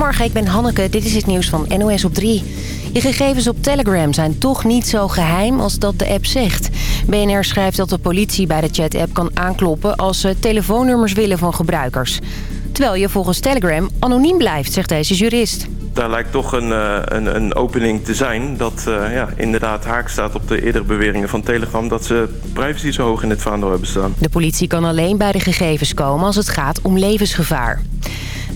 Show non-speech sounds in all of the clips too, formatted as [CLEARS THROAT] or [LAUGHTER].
Goedemorgen, ik ben Hanneke. Dit is het nieuws van NOS op 3. Je gegevens op Telegram zijn toch niet zo geheim als dat de app zegt. BNR schrijft dat de politie bij de chat-app kan aankloppen... als ze telefoonnummers willen van gebruikers. Terwijl je volgens Telegram anoniem blijft, zegt deze jurist. Daar lijkt toch een, eh, een, een opening te zijn dat uh, ja, inderdaad haak staat op de eerdere beweringen van Telegram... dat ze privacy zo hoog in het vaandel hebben staan. De politie kan alleen bij de gegevens komen als het gaat om levensgevaar.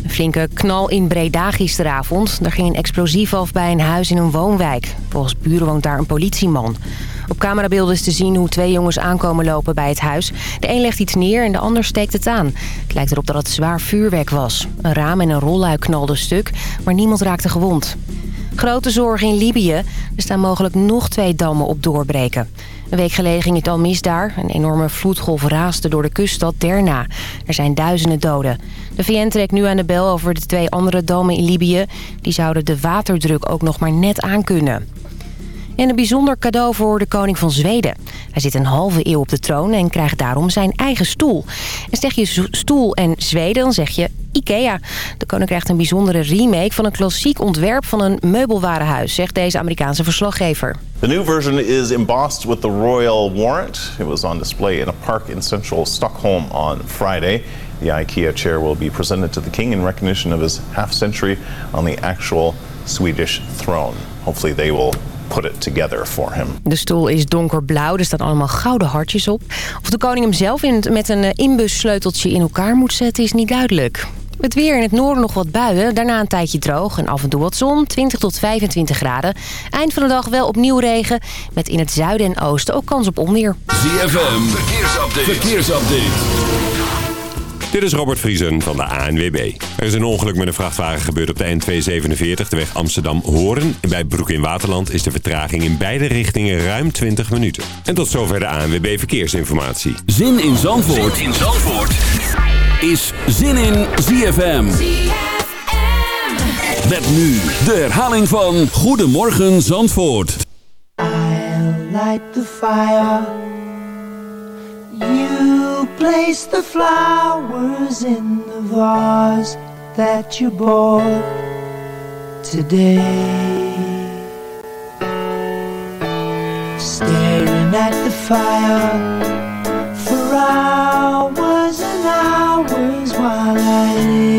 Een flinke knal in Breda gisteravond. Er ging een explosief af bij een huis in een woonwijk. Volgens buren woont daar een politieman. Op camerabeelden is te zien hoe twee jongens aankomen lopen bij het huis. De een legt iets neer en de ander steekt het aan. Het lijkt erop dat het zwaar vuurwerk was. Een raam en een rolluik knalden stuk, maar niemand raakte gewond. Grote zorgen in Libië. Er staan mogelijk nog twee dammen op doorbreken. Een week geleden ging het al mis daar. Een enorme vloedgolf raasde door de kuststad Derna. Er zijn duizenden doden. De VN trekt nu aan de bel over de twee andere dammen in Libië. Die zouden de waterdruk ook nog maar net aankunnen. En een bijzonder cadeau voor de koning van Zweden. Hij zit een halve eeuw op de troon en krijgt daarom zijn eigen stoel. En zeg je stoel en Zweden, dan zeg je Ikea. De koning krijgt een bijzondere remake van een klassiek ontwerp van een meubelwarenhuis, zegt deze Amerikaanse verslaggever. The new version is embossed with the royal warrant. It was on display in a park in central Stockholm on Friday. The IKEA chair will be presented to the king in recognition of his half century on the actual Swedish throne. Hopefully they will put it together for him. De stoel is donkerblauw, er staan allemaal gouden hartjes op. Of de koning hem zelf in, met een eh, inbussleuteltje in elkaar moet zetten is niet duidelijk. Het weer in het noorden nog wat buien, daarna een tijdje droog en af en toe wat zon, 20 tot 25 graden. Eind van de dag wel opnieuw regen, met in het zuiden en oosten ook kans op onweer. ZFM, verkeersupdate. verkeersupdate. Dit is Robert Vriesen van de ANWB. Er is een ongeluk met een vrachtwagen gebeurd op de N247, de weg Amsterdam-Horen. Bij Broek in Waterland is de vertraging in beide richtingen ruim 20 minuten. En tot zover de ANWB Verkeersinformatie. Zin in Zandvoort, zin in Zandvoort. is Zin in ZFM. ZFM. Met nu de herhaling van Goedemorgen Zandvoort. I light the fire. Place the flowers in the vase that you bought today. Staring at the fire for hours and hours while I listen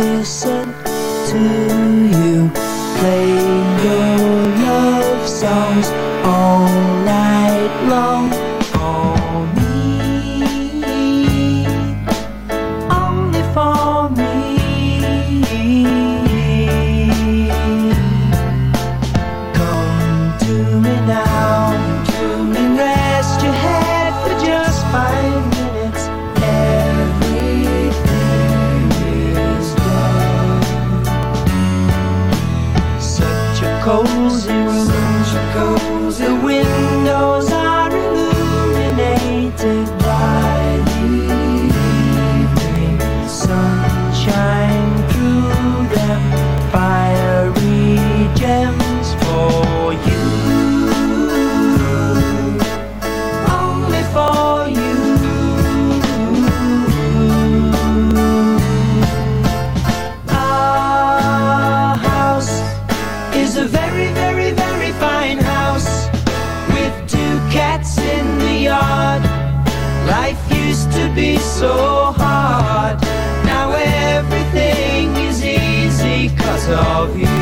la la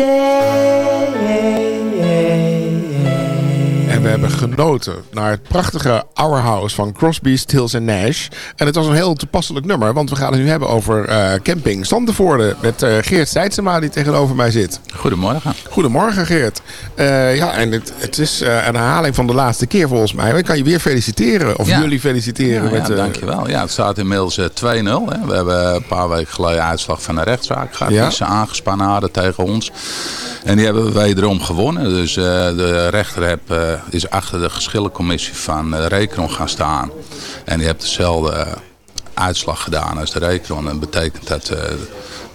đêm. Genoten naar het prachtige Our House van Crosby, Stills en Nash. En het was een heel toepasselijk nummer, want we gaan het nu hebben over uh, camping Standenvoorde. Met uh, Geert Seidsema die tegenover mij zit. Goedemorgen. Goedemorgen Geert. Uh, ja, en het, het is een herhaling van de laatste keer volgens mij. Ik kan je weer feliciteren, of ja. jullie feliciteren. Ja, met, ja, dankjewel. Ja, het staat inmiddels 2-0. We hebben een paar weken geleden uitslag van een rechtszaak gehad. Ja. Die ze aangespannen hadden tegen ons. En die hebben we wederom gewonnen. Dus de rechter heb, is achter de geschillencommissie van uh, Recron gaan staan. En die heeft dezelfde uitslag gedaan als de Recron. En dat betekent dat de,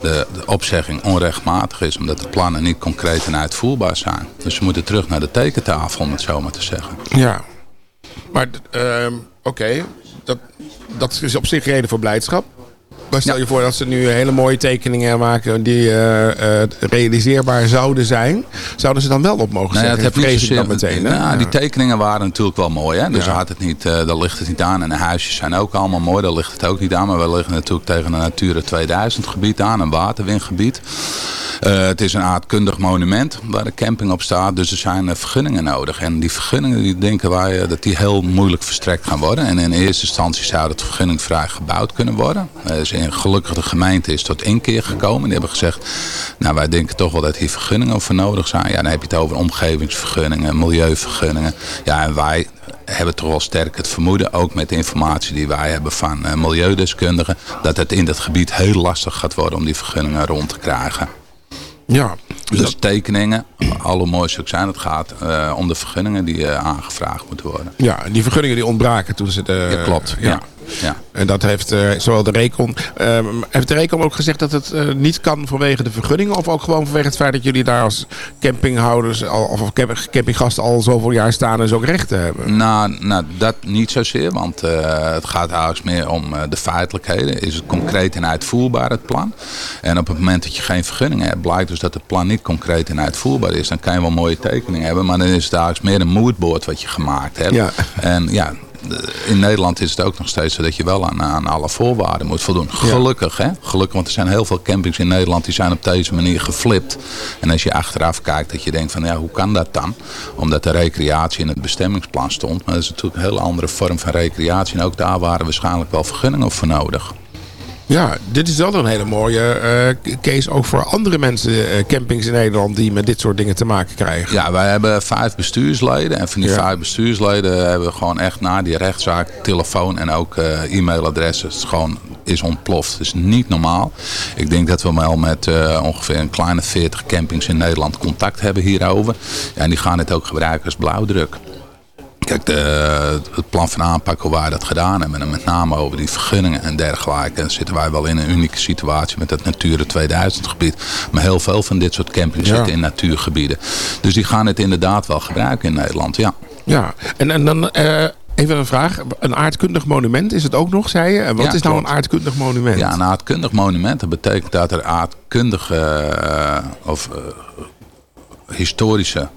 de, opzegging onrechtmatig is. Omdat de plannen niet concreet en uitvoerbaar zijn. Dus we moeten terug naar de tekentafel om het zo maar te zeggen. Ja, maar uh, oké. Dat, dat is op zich reden voor blijdschap. Maar stel je voor dat ze nu hele mooie tekeningen maken die uh, uh, realiseerbaar zouden zijn. Zouden ze dan wel op mogen nou zetten? Ja, dat heb ik dan meteen. Nou, Die tekeningen waren natuurlijk wel mooi. Hè? Dus had het niet, uh, daar ligt het niet aan. En de huisjes zijn ook allemaal mooi. Daar ligt het ook niet aan. Maar we liggen natuurlijk tegen een Natura 2000 gebied aan. Een waterwingebied. Uh, het is een aardkundig monument waar de camping op staat. Dus er zijn vergunningen nodig. En die vergunningen die denken wij dat die heel moeilijk verstrekt gaan worden. En in eerste instantie zou het vergunningvrij gebouwd kunnen worden. Dus in, gelukkig de gemeente is tot inkeer gekomen. Die hebben gezegd, nou wij denken toch wel dat hier vergunningen voor nodig zijn. Ja, dan heb je het over omgevingsvergunningen, milieuvergunningen. Ja, en wij hebben toch wel sterk het vermoeden, ook met de informatie die wij hebben van uh, milieudeskundigen, dat het in dat gebied heel lastig gaat worden om die vergunningen rond te krijgen. Ja. Dus, dus tekeningen, [CLEARS THROAT] alle mooi zijn, het gaat uh, om de vergunningen die uh, aangevraagd moeten worden. Ja, die vergunningen die ontbraken toen ze de... Ja, klopt. Ja. ja. Ja. En dat heeft uh, zowel de Recon... Uh, heeft de Recon ook gezegd dat het uh, niet kan vanwege de vergunningen? Of ook gewoon vanwege het feit dat jullie daar als campinghouders... Al, of campinggasten al zoveel jaar staan en ze ook rechten hebben? Nou, nou dat niet zozeer. Want het gaat eigenlijk meer om de feitelijkheden. Is het concreet en uitvoerbaar het plan? En op het moment dat je geen vergunningen hebt... blijkt dus dat het plan niet concreet en uitvoerbaar is. Dan kan je wel mooie tekeningen hebben. Maar dan is het eigenlijk meer een moodboard wat je gemaakt hebt. Ja. En ja, in Nederland is het ook nog steeds zo dat je wel aan, aan alle voorwaarden moet voldoen. Gelukkig, hè? Gelukkig, want er zijn heel veel campings in Nederland die zijn op deze manier geflipt. En als je achteraf kijkt dat je denkt van ja, hoe kan dat dan? Omdat de recreatie in het bestemmingsplan stond. Maar dat is natuurlijk een hele andere vorm van recreatie. En ook daar waren waarschijnlijk wel vergunningen voor nodig. Ja, dit is wel een hele mooie uh, case ook voor andere mensen, uh, campings in Nederland, die met dit soort dingen te maken krijgen. Ja, wij hebben vijf bestuursleden. En van die ja. vijf bestuursleden hebben we gewoon echt na die rechtszaak telefoon en ook uh, e-mailadressen. Het is gewoon is ontploft. Het is niet normaal. Ik denk dat we wel met ongeveer een kleine 40 campings in Nederland contact hebben hierover. Ja, en die gaan het ook gebruiken als blauwdruk. Kijk, de, het plan van aanpak hoe wij dat gedaan hebben. En met name over die vergunningen en dergelijke. Dan zitten wij wel in een unieke situatie met het Natura 2000 gebied. Maar heel veel van dit soort campings ja. zitten in natuurgebieden. Dus die gaan het inderdaad wel gebruiken in Nederland, ja. Ja, en, en dan... Uh... Even een vraag. Een aardkundig monument is het ook nog, zei je? En wat ja, is nou klopt. een aardkundig monument? Ja, een aardkundig monument. Dat betekent dat er aardkundige uh, of uh, historische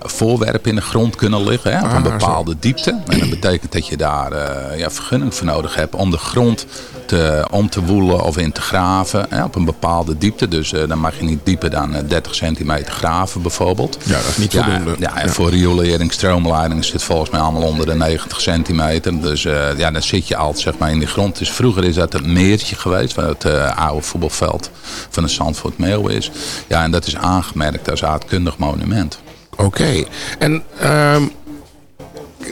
voorwerpen in de grond kunnen liggen hè, op een bepaalde ah, diepte. En dat betekent dat je daar uh, ja, vergunning voor nodig hebt om de grond te, om te woelen of in te graven hè, op een bepaalde diepte. Dus uh, dan mag je niet dieper dan uh, 30 centimeter graven bijvoorbeeld. Ja, dat is niet ja, voldoende. Ja, en ja. voor riolering, stroomleiding zit volgens mij allemaal onder de 90 centimeter. Dus ja, dan zit je altijd zeg maar, in die grond. Dus vroeger is dat een meertje geweest, waar het oude voetbalveld van de Zandvoort Meeuw is. Ja, en dat is aangemerkt als aardkundig monument. Oké. En uh,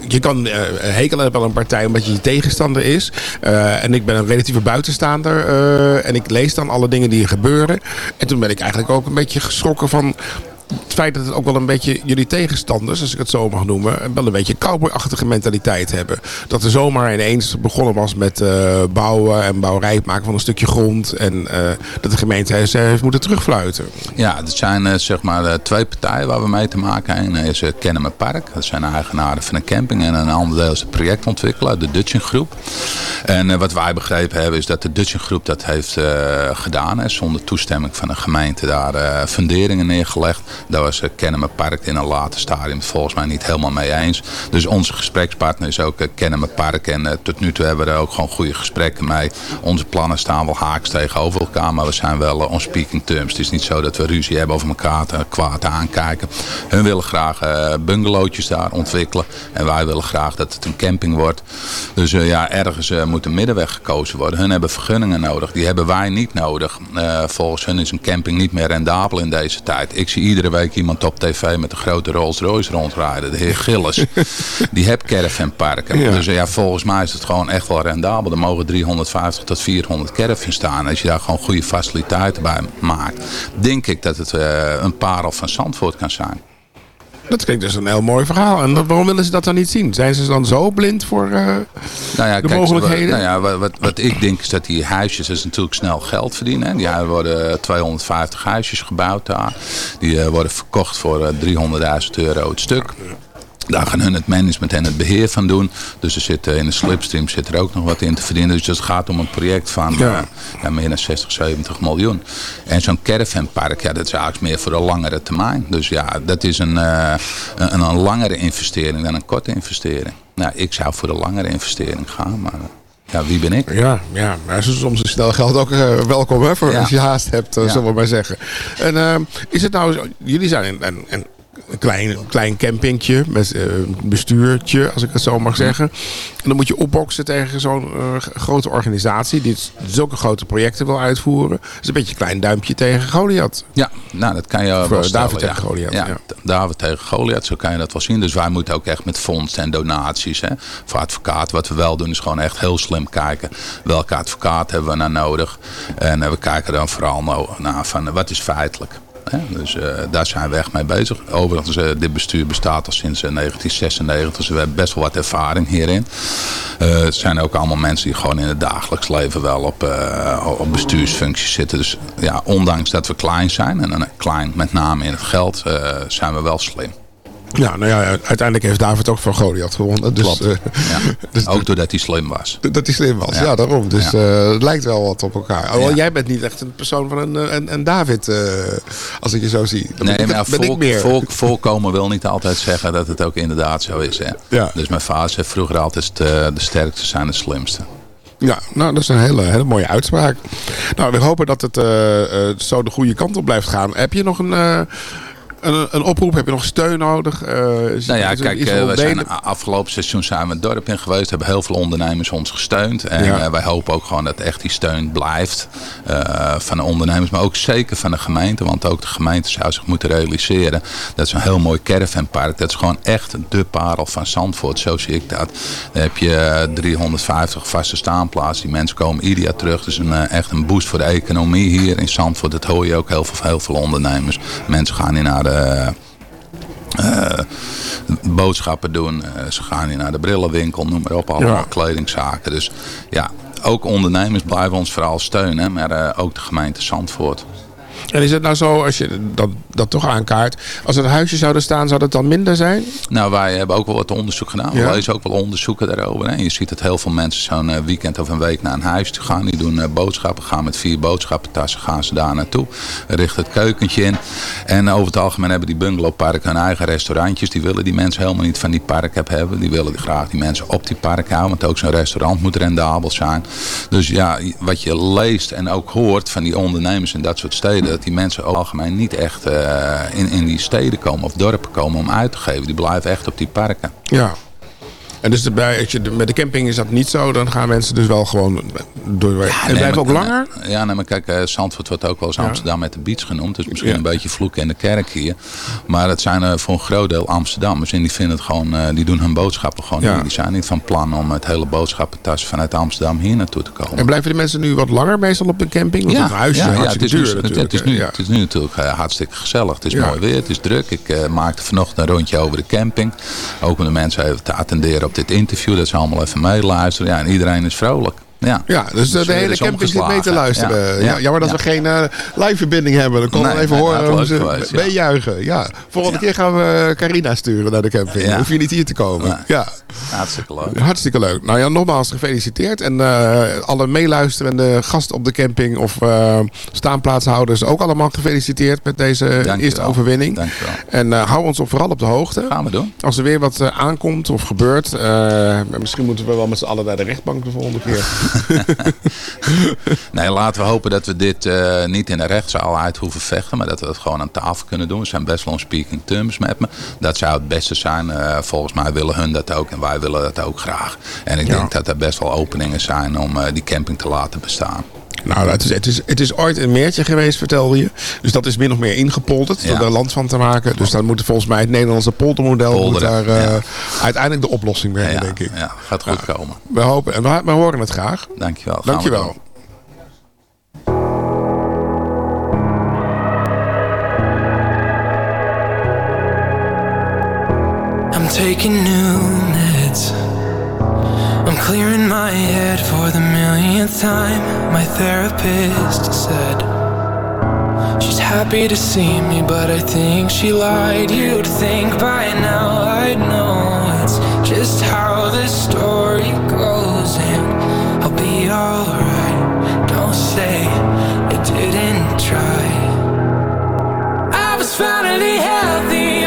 je kan uh, hekelen hebben aan een partij omdat je je tegenstander is. Uh, en ik ben een relatieve buitenstaander. Uh, en ik lees dan alle dingen die er gebeuren. En toen ben ik eigenlijk ook een beetje geschrokken van het feit dat het ook wel een beetje jullie tegenstanders, als ik het zo mag noemen, wel een beetje cowboyachtige mentaliteit hebben. Dat er zomaar ineens begonnen was met uh, bouwen en bouwrijp maken van een stukje grond. En uh, dat de gemeente heeft moeten terugfluiten. Ja, het zijn zeg maar twee partijen waar we mee te maken hebben. Eén is Kennemer Park, dat zijn eigenaren van een camping. En een ander deel is de projectontwikkelaar, de Dutchen Groep. En eh, wat wij begrepen hebben is dat de Dutch groep dat heeft gedaan. Hè, zonder toestemming van de gemeente daar funderingen neergelegd. Was uh, Kennemer Park in een later stadium volgens mij niet helemaal mee eens. Dus onze gesprekspartner is ook Kennemer Park. En tot nu toe hebben we er ook gewoon goede gesprekken mee. Onze plannen staan wel haaks tegenover elkaar. Maar we zijn wel on speaking terms. Het is niet zo dat we ruzie hebben over elkaar te, kwaad aankijken. Hun willen graag bungalowtjes daar ontwikkelen. En wij willen graag dat het een camping wordt. Dus ja, ergens moet een middenweg gekozen worden. Hun hebben vergunningen nodig. Die hebben wij niet nodig. Volgens hun is een camping niet meer rendabel in deze tijd. Ik zie iedere week iemand op tv met een grote Rolls Royce rondrijden. De heer Gillis. [LAUGHS] die heeft caravanparken. Ja. Dus ja, volgens mij is het gewoon echt wel rendabel. Er mogen 350 tot 400 caravans staan. Als je daar gewoon goede faciliteiten bij maakt. Denk ik dat het uh, een parel van Zandvoort kan zijn. Dat klinkt dus een heel mooi verhaal. En waarom willen ze dat dan niet zien? Zijn ze dan zo blind voor uh, nou ja, de kijk, mogelijkheden? Nou ja, wat, wat ik denk is dat die huisjes is natuurlijk snel geld verdienen. Hè. Ja, er worden 250 huisjes gebouwd daar. Die uh, worden verkocht voor uh, 300.000 euro het stuk. Daar gaan hun het management en het beheer van doen. Dus er zit, in de slipstream zit er ook nog wat in te verdienen. Dus het gaat om een project van ja. ja meer dan 60, 70 miljoen. En zo'n caravanpark, ja, dat is eigenlijk meer voor een langere termijn. Dus ja, dat is een, uh, een, een, langere investering dan een korte investering. Nou, ik zou voor de langere investering gaan, maar... Ja, wie ben ik? Ja, ja maar soms is snel geld ook uh, welkom hè, voor als je haast hebt, uh, ja. zullen we maar zeggen. En is het nou, jullie zijn een, een een klein, klein campingtje met uh, bestuurtje, als ik het zo mag zeggen. En dan moet je opboksen tegen zo'n uh, grote organisatie die zulke grote projecten wil uitvoeren. Dat is een beetje een klein duimpje tegen Goliath. Ja, nou dat kan je wel stellen, David tegen. Goliath. Ja, ja, David tegen Goliath, zo kan je dat wel zien. Dus wij moeten ook echt met fondsen en donaties. Hè. Voor advocaat, wat we wel doen is gewoon echt heel slim kijken. Welke advocaat hebben we nou nodig? En uh, we kijken dan vooral naar van wat is feitelijk. Dus uh, daar zijn we echt mee bezig. Overigens, uh, dit bestuur bestaat al sinds 1996. Eh, dus we hebben best wel wat ervaring hierin. het zijn ook allemaal mensen die gewoon in het dagelijks leven wel op, op bestuursfuncties zitten. Dus ja, ondanks dat we klein zijn, en klein met name in het geld, zijn we wel slim. Ja, nou ja, uiteindelijk heeft David ook van Goliath gewonnen. Dus, uh, ja. [LAUGHS] dus, ook doordat hij slim was. Dat hij slim was, ja, daarom. Dus uh, het lijkt wel wat op elkaar. Alhoewel, jij bent niet echt een persoon van een, eh, een, een David, uh, als ik je zo zie. Dan nee, ben, maar ben volk, ik meer. Volk, voorkomen wil niet altijd zeggen dat het ook inderdaad zo is. Hè. Ja. Dus mijn vader zei vroeger altijd, de, de sterkste zijn de slimste. Ja, nou, dat is een hele, hele mooie uitspraak. Nou, we hopen dat het uh, zo de goede kant op blijft gaan. Heb je nog een... Een, een, oproep? Heb je nog steun nodig? Uh, nou ja, kijk, uh, we zijn afgelopen seizoen zijn we het dorp in geweest. Hebben heel veel ondernemers ons gesteund. En ja. uh, wij hopen ook gewoon dat echt die steun blijft. van de ondernemers, maar ook zeker van de gemeente. Want ook de gemeente zou zich moeten realiseren. Dat is een heel mooi caravanpark. Dat is gewoon echt de parel van Zandvoort. Zo zie ik dat. Dan heb je 350 vaste staanplaatsen. Die mensen komen ieder jaar terug. Dus een, echt een boost voor de economie hier in Zandvoort. Dat hoor je ook heel veel, heel veel ondernemers. Mensen gaan hier naar de uh, uh, boodschappen doen. Uh, ze gaan hier naar de brillenwinkel, noem maar op. Allemaal ja. kledingzaken. Dus ja, ook ondernemers blijven ons vooral steunen. Maar ook de gemeente Zandvoort. En is het nou zo, als je dat, dat toch aankaart, als er huisjes zouden staan, zou dat dan minder zijn? Nou, wij hebben ook wel wat onderzoek gedaan. Ja. We lezen ook wel onderzoeken daarover. Hè. Je ziet dat heel veel mensen zo'n uh, weekend of een week naar een huis toe gaan. Die doen uh, boodschappen, gaan met vier boodschappentassen, gaan ze daar naartoe. Richten het keukentje in. En over het algemeen hebben die bungalowparken hun eigen restaurantjes. Die willen die mensen helemaal niet van die park hebben. Die willen graag die mensen op die park houden. Want ook zo'n restaurant moet rendabel zijn. Dus ja, wat je leest en ook hoort van die ondernemers in dat soort steden die mensen over algemeen niet echt uh, in, in die steden komen of dorpen komen om uit te geven. Die blijven echt op die parken. Ja. En dus bij, als je, met de camping is dat niet zo. Dan gaan mensen dus wel gewoon door. Ja, en nee, blijven ook langer? Ja, nee, maar kijk, uh, Zandvoort wordt ook wel eens Amsterdam met de beach genoemd. Dus misschien een beetje vloeken in de kerk hier. Maar het zijn uh, voor een groot deel Amsterdammers. En die vinden het gewoon, uh, die doen hun boodschappen gewoon ja. Die zijn niet van plan om het hele boodschappentas vanuit Amsterdam hier naartoe te komen. En blijven de mensen nu wat langer meestal op een camping? Want ja, huisje ja, ja, het, is duur, nu, het, het, is nu, het is nu natuurlijk hartstikke gezellig. Het is mooi weer, het is druk. Ik maakte vanochtend een rondje over de camping. Ook om de mensen even te attenderen op dit interview. Dat ze allemaal even meeluisteren. Ja, en iedereen is vrolijk. Ja, ja dus, dus de hele camping zit mee te luisteren. Ja, ja. Jammer dat we geen uh, live verbinding hebben. Dan konden we even nee, horen hoe ze meejuichen. Ja. Volgende keer gaan we Carina sturen naar de camping. Hoef je niet hier te komen. Ja. Hartstikke leuk. Hartstikke leuk. Nou ja, nogmaals gefeliciteerd. En uh, alle meeluisterende gasten op de camping of uh, staanplaatshouders ook allemaal gefeliciteerd met deze Dank eerste overwinning. Dank en uh, hou ons op vooral op de hoogte. Gaan we doen. Als er weer wat aankomt of gebeurt. misschien moeten we wel met z'n allen naar de rechtbank de volgende keer. [LAUGHS] nee, laten we hopen dat we dit niet in de rechtszaal uit hoeven vechten. Maar dat we het gewoon aan tafel kunnen doen. We zijn best wel on speaking terms met me. Dat zou het beste zijn. volgens mij willen hun dat ook en wij willen dat ook graag. En ik denk dat er best wel openingen zijn om uh, die camping te laten bestaan. Nou, het is, het, is, het is ooit een meertje geweest, vertelde je. Dus dat is min of meer ingepolterd, ja. er land van te maken. Dus dan moet volgens mij het Nederlandse poldermodel moet daar uh, ja. uiteindelijk de oplossing brengen, ja, denk ik. Ja, gaat goed komen. We hopen en we, we horen het graag. Dankjewel. Dankjewel. I'm taking new meds. I'm clearing my head for the millionth time. My therapist said she's happy to see me, but I think she lied. You'd think by now I'd know it's just how the story goes, and I'll be alright. Don't say you didn't try. I was finally healthy,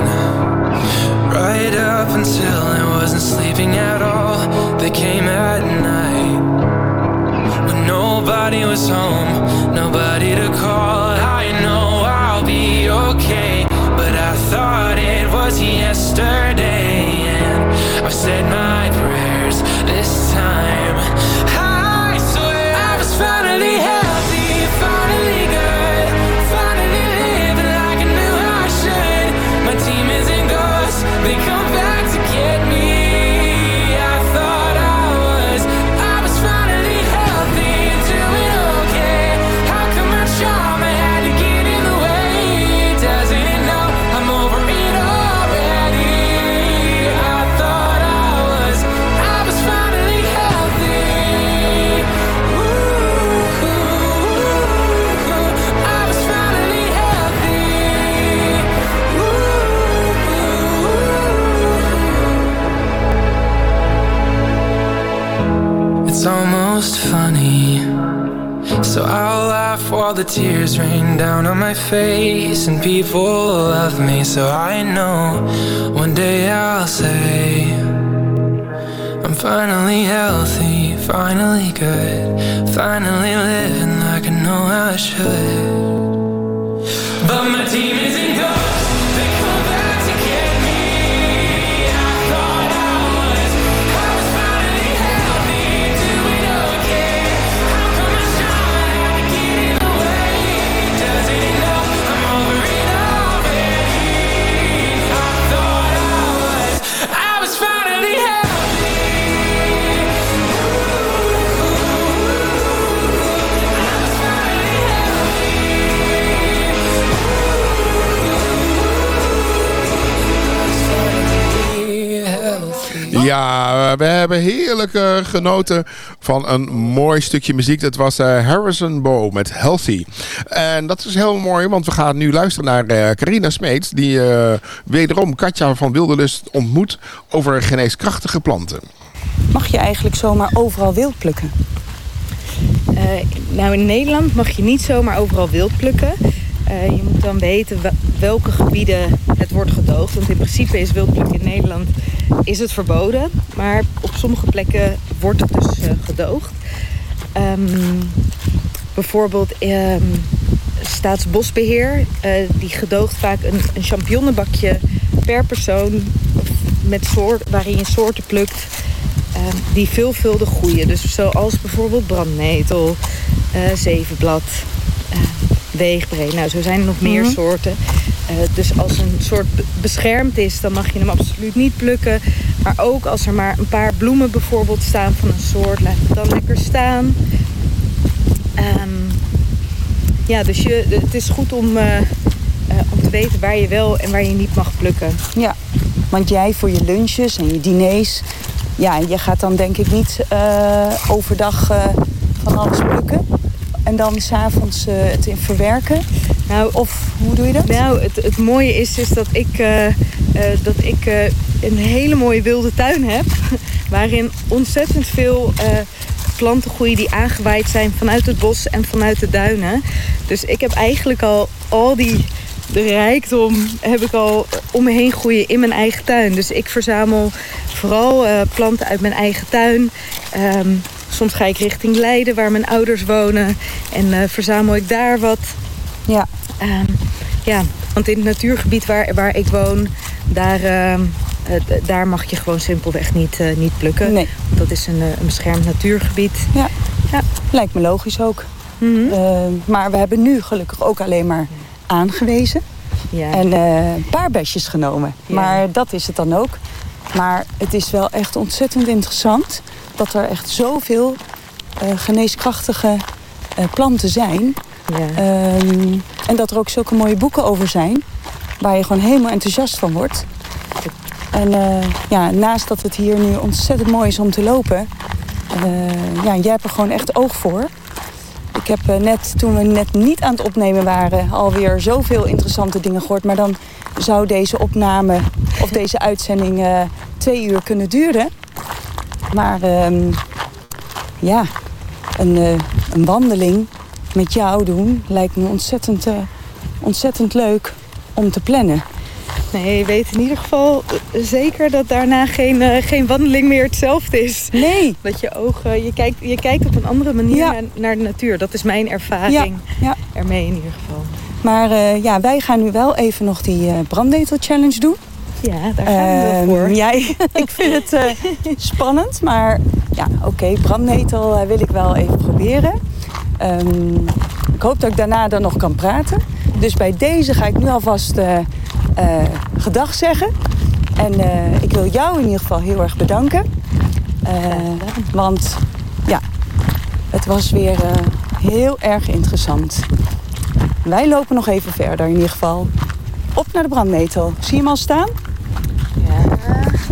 Right up until I wasn't sleeping at all. They came at night. When nobody was home, nobody to call. Almost funny. So I'll laugh while the tears rain down on my face And people love me so I know One day I'll say I'm finally healthy, finally good Finally living like I know I should But my team isn't we hebben heerlijk uh, genoten van een mooi stukje muziek. Dat was uh, Harrison Bow met Healthy. En dat is heel mooi, want we gaan nu luisteren naar uh, Carina Smeets... die wederom Katja van Wilderlust ontmoet over geneeskrachtige planten. Mag je eigenlijk zomaar overal wild plukken? nou, in Nederland mag je niet zomaar overal wild plukken... Uh, je moet dan weten welke gebieden het wordt gedoogd. Want in principe is wildpluk in Nederland is het verboden. Maar op sommige plekken wordt het dus uh, gedoogd. Um, bijvoorbeeld um, Staatsbosbeheer. Uh, die gedoogt vaak een, een champignonnenbakje per persoon. Met soort, waarin je soorten plukt. ehm, die veelvuldig groeien. Dus zoals bijvoorbeeld brandnetel, zevenblad, weegbree. Nou, zo zijn er nog meer mhm. soorten. Uh, dus als een soort beschermd is, dan mag je hem absoluut niet plukken. Maar ook als er maar een paar bloemen bijvoorbeeld staan van een soort, laat het dan lekker staan. Um, ja, dus je, het is goed om, om te weten waar je wel en waar je niet mag plukken. Ja, want jij voor je lunches en je diners... Ja, je gaat dan denk ik niet overdag van alles plukken en dan s'avonds uh, het in verwerken? Nou, of hoe doe je dat? Nou, het, het mooie is, is dat ik, uh, uh, dat ik een hele mooie wilde tuin heb. [LAUGHS] Waarin ontzettend veel planten groeien die aangewaaid zijn vanuit het bos en vanuit de duinen. Dus ik heb eigenlijk al al die de rijkdom heb ik al om me heen groeien in mijn eigen tuin. Dus ik verzamel vooral planten uit mijn eigen tuin. Um, Soms ga ik richting Leiden, waar mijn ouders wonen. En uh, verzamel ik daar wat. Ja. Um, ja, want in het natuurgebied waar, waar ik woon... daar, uh, daar mag je gewoon simpelweg niet, uh, niet plukken. Nee. Want dat is een, een beschermd natuurgebied. Ja, ja. lijkt me logisch ook. Mm -hmm. maar we hebben nu gelukkig ook alleen maar aangewezen. Ja. En een paar besjes genomen. Ja. Maar dat is het dan ook. Maar het is wel echt ontzettend interessant dat er echt zoveel uh, geneeskrachtige uh, planten zijn. Ja. Um, en dat er ook zulke mooie boeken over zijn. Waar je gewoon helemaal enthousiast van wordt. En uh, ja, naast dat het hier nu ontzettend mooi is om te lopen... ja, jij hebt er gewoon echt oog voor. Ik heb net, toen we net niet aan het opnemen waren... alweer zoveel interessante dingen gehoord. Maar dan zou deze opname of deze uitzending twee uur kunnen duren. Maar um, ja, een, uh, een, wandeling met jou doen lijkt me ontzettend, uh, ontzettend leuk om te plannen. Nee, je weet in ieder geval eh, zeker dat daarna geen, uh, geen wandeling meer hetzelfde is. Nee. Dat je ogen, je kijkt, je kijkt op een andere manier ja. naar, naar, de natuur. Dat is mijn ervaring ja. Ja. ermee in ieder geval. Maar ja, wij gaan nu wel even nog die brandnetel challenge doen. Ja, daar gaan we wel voor. Jij, ik vind het uh, [LAUGHS] spannend, maar ja, oké, okay, brandnetel uh, wil ik wel even proberen. Um, ik hoop dat ik daarna dan nog kan praten. Dus bij deze ga ik nu alvast uh, gedag zeggen. En ik wil jou in ieder geval heel erg bedanken. want ja, het was weer heel erg interessant. Wij lopen nog even verder in ieder geval. Op naar de brandnetel. Zie je hem al staan? Ja?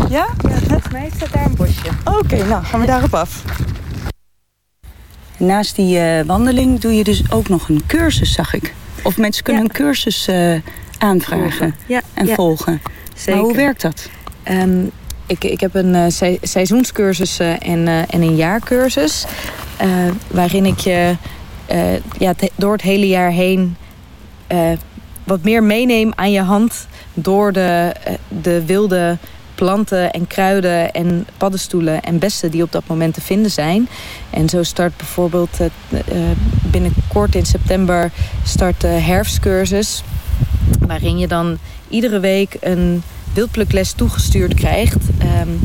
Ja, volgens mij staat daar een bosje. Oké, okay, nou gaan we daarop af. Naast die uh, wandeling doe je dus ook nog een cursus, zag ik. Of mensen kunnen ja. een cursus uh, aanvragen ja, en ja. volgen. Zeker. Maar hoe werkt dat? Um, ik, ik heb een uh, se seizoenscursus en, en een jaarcursus. waarin ik je ja, door het hele jaar heen wat meer meeneem aan je hand door de, de wilde planten en kruiden en paddenstoelen en bessen die op dat moment te vinden zijn. En zo start bijvoorbeeld uh, binnenkort in september start de herfstcursus. Waarin je dan iedere week een wildplukles toegestuurd krijgt. Um,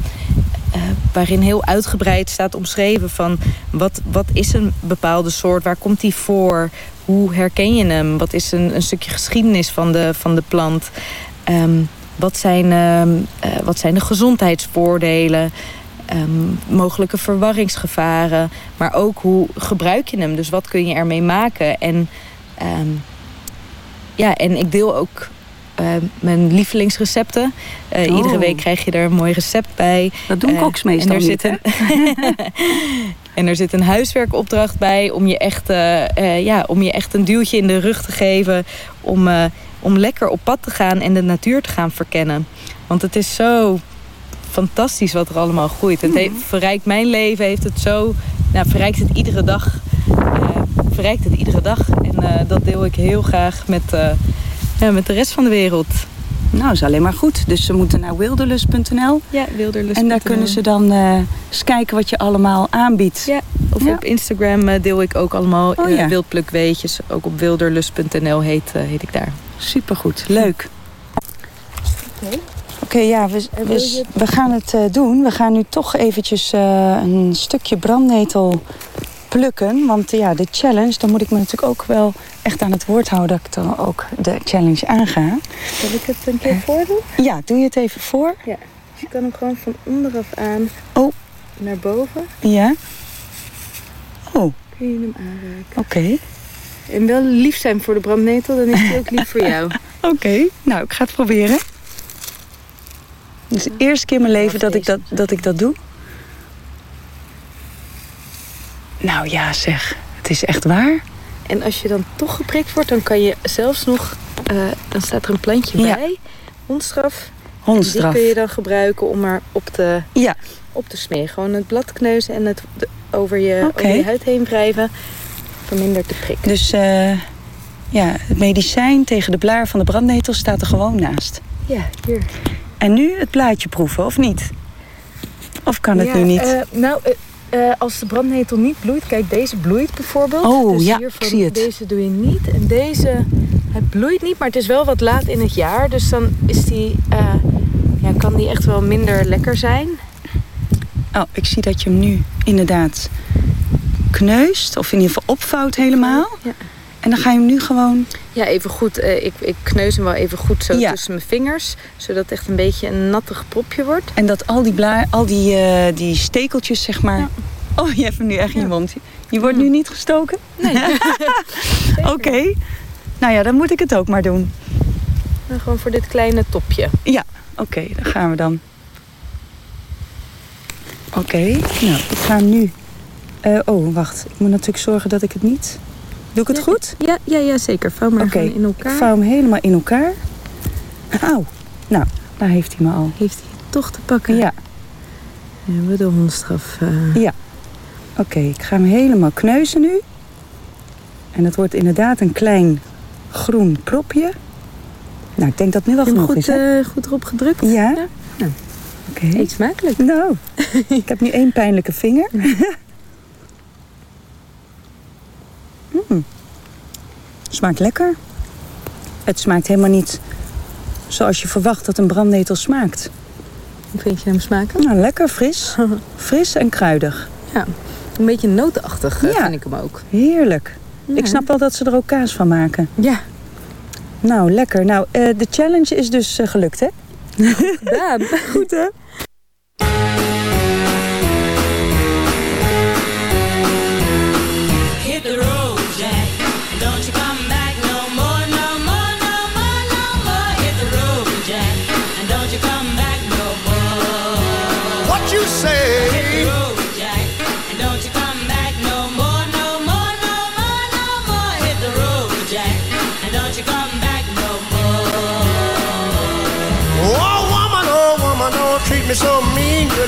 uh, waarin heel uitgebreid staat omschreven van wat, wat is een bepaalde soort, waar komt die voor, hoe herken je hem, wat is een, een stukje geschiedenis van de, van de plant. Um, wat zijn, uh, wat zijn de gezondheidsvoordelen? Um, mogelijke verwarringsgevaren. Maar ook hoe gebruik je hem? Dus wat kun je ermee maken? En, um, ja, en ik deel ook uh, mijn lievelingsrecepten. Uh, oh. Iedere week krijg je er een mooi recept bij. Dat doen ik ook meestal en er niet, zit een, [LAUGHS] En er zit een huiswerkopdracht bij om je echt, ja, om je echt een duwtje in de rug te geven... om om lekker op pad te gaan en de natuur te gaan verkennen. Want het is zo fantastisch wat er allemaal groeit. Het heeft, verrijkt mijn leven, heeft het zo, nou, verrijkt het iedere dag. Uh, verrijkt het iedere dag. En uh, dat deel ik heel graag met, uh, ja, met de rest van de wereld. Nou, is alleen maar goed. Dus ze moeten naar wilderlust.nl. Ja, wilderlust.nl. En daar kunnen ze dan uh, eens kijken wat je allemaal aanbiedt. Ja, of ja. op Instagram uh, deel ik ook allemaal oh, ja. wildplukweetjes. Ook op wilderlust.nl heet, heet ik daar. Supergoed, leuk. Okay. Oké, ja, we, we, we, gaan het uh, doen. We gaan nu toch eventjes uh, een stukje brandnetel plukken. Want ja, de challenge, dan moet ik me natuurlijk ook wel echt aan het woord houden... dat ik dan ook de challenge aanga. Zal ik het een keer voordoen? Ja, doe je het even voor. Ja, dus je kan hem gewoon van onderaf aan oh. naar boven. Ja. Oh. Kun je hem aanraken. Oké. Okay. En wel lief zijn voor de brandnetel, dan is hij ook lief voor jou. [LAUGHS] Oké, okay. nou, ik ga het proberen. Het is de eerste keer in mijn leven dat ik dat, dat ik dat doe. Nou ja, zeg. Het is echt waar. En als je dan toch geprikt wordt, dan kan je zelfs nog... Uh, dan staat er een plantje ja. bij. Hondstraf. Hondstraf. Die kun je dan gebruiken om maar op te, ja. op te smeren. Gewoon het blad kneuzen en het over, je, okay. over je huid heen wrijven. Vermindert de prik. Dus uh, ja, het medicijn tegen de blaar van de brandnetel staat er gewoon naast. Ja, hier. En nu het blaadje proeven, of niet? Of kan het ja, nu niet? Uh, nou, uh, als de brandnetel niet bloeit, kijk, deze bloeit bijvoorbeeld. Oh, dus ja, ik zie het. Deze doe je niet. En deze, het bloeit niet, maar het is wel wat laat in het jaar. Dus dan is die, uh, ja, kan die echt wel minder lekker zijn. Oh, ik zie dat je hem nu inderdaad kneust. Of in ieder geval opvouwt helemaal. Ja. En dan ga je hem nu gewoon... Ja, even goed. Uh, ik, ik kneus hem wel even goed zo ja. tussen mijn vingers. Zodat het echt een beetje een nattig propje wordt. En dat al die, blaar, al die, uh, die stekeltjes, zeg maar... Ja. Oh, je hebt hem nu echt in je mond. Je wordt mm. nu niet gestoken? Nee. [LAUGHS] Oké. Okay. Nou ja, dan moet ik het ook maar doen. Gewoon voor dit kleine topje. Ja, oké. Okay, dan gaan we dan. Oké. Okay. Nou, ik ga hem nu... Uh, oh, wacht. Ik moet natuurlijk zorgen dat ik het niet... Doe ik het ja, goed? Ja, ja, ja, zeker. Vouw maar okay, in elkaar. Ik vouw hem helemaal in elkaar. Auw. Nou, daar heeft hij me al. Heeft hij toch te pakken? Ja. Ja, we de hondstraf. Uh... Ja. Oké, okay, ik ga hem helemaal kneuzen nu. En het wordt inderdaad een klein groen propje. Nou, ik denk dat het nu wel genoeg goed, is. Hè? Uh, goed erop gedrukt? Ja. ja? Nou. Oké. Okay. Eet smakelijk. Nou, [LAUGHS] ik heb nu één pijnlijke vinger. [LAUGHS] Mm. Smaakt lekker. Het smaakt helemaal niet zoals je verwacht dat een brandnetel smaakt. Hoe vind je hem smaken? Nou, lekker fris. [LAUGHS] fris en kruidig. Ja, een beetje nootachtig ja. vind ik hem ook. Heerlijk. Ja. Ik snap wel dat ze er ook kaas van maken. Ja. Nou, lekker. Nou, uh, de challenge is dus uh, gelukt, hè? [LAUGHS] Gedaan. [LAUGHS] Goed, hè?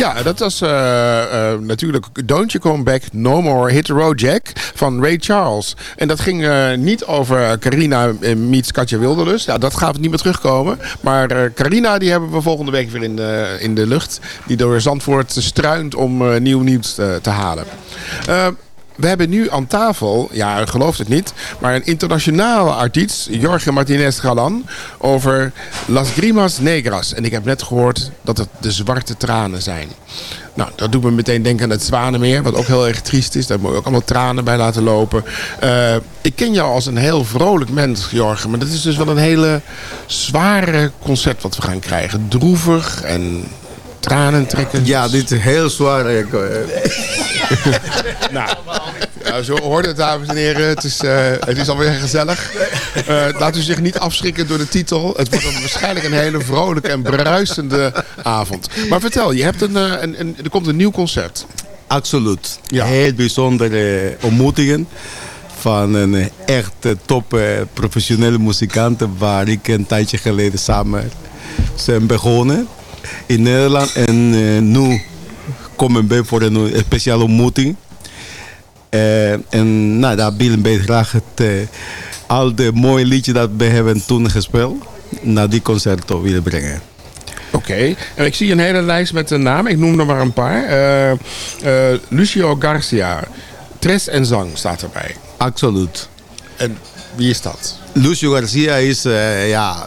Ja, dat was uh, uh, natuurlijk Don't You Come Back No More Hit the Road Jack van Ray Charles. En dat ging uh, niet over Carina meets Katja Wilderlust. Ja, dat gaat niet meer terugkomen. Maar Carina die hebben we volgende week weer in de, in de lucht. Die door Zandvoort struint om nieuw nieuws te, te halen. We hebben nu aan tafel, ja, u gelooft het niet, maar een internationale artiest, Jorge Martinez Galan, over Las Grimas Negras. En ik heb net gehoord dat het de zwarte tranen zijn. Nou, dat doet me meteen denken aan het Zwanenmeer, wat ook heel erg triest is. Daar moet je ook allemaal tranen bij laten lopen. Eh, ik ken jou als een heel vrolijk mens, Jorge, maar dat is dus wel een hele zware concert wat we gaan krijgen. Droevig en tranen trekken. Ja, dit is heel zwaar. Ik, eh, [LAUGHS] nou, nou, zo hoort het, dames en heren. Het is, eh, het is alweer gezellig. Eh, laat u zich niet afschrikken door de titel. Het wordt waarschijnlijk een hele vrolijke en bruisende avond. Maar vertel, je hebt een, eh, een, een, er komt een nieuw concept. absoluut. Heel bijzondere ontmoetingen van een echt eh, top eh, professionele muzikanten waar ik een tijdje geleden samen zijn begonnen in Nederland. En eh, nu komen we voor een eh, speciale ontmoeting. Eh, en nou, daar willen we graag het, al de mooie liedjes dat we hebben toen gespeeld naar die concert toe willen brengen. Oké, en ik zie een hele lijst met de namen. Ik noem er maar een paar. Lucio Garcia, Tres en Zang staat erbij. Absoluut. En wie is dat? Lucio Garcia is, ja,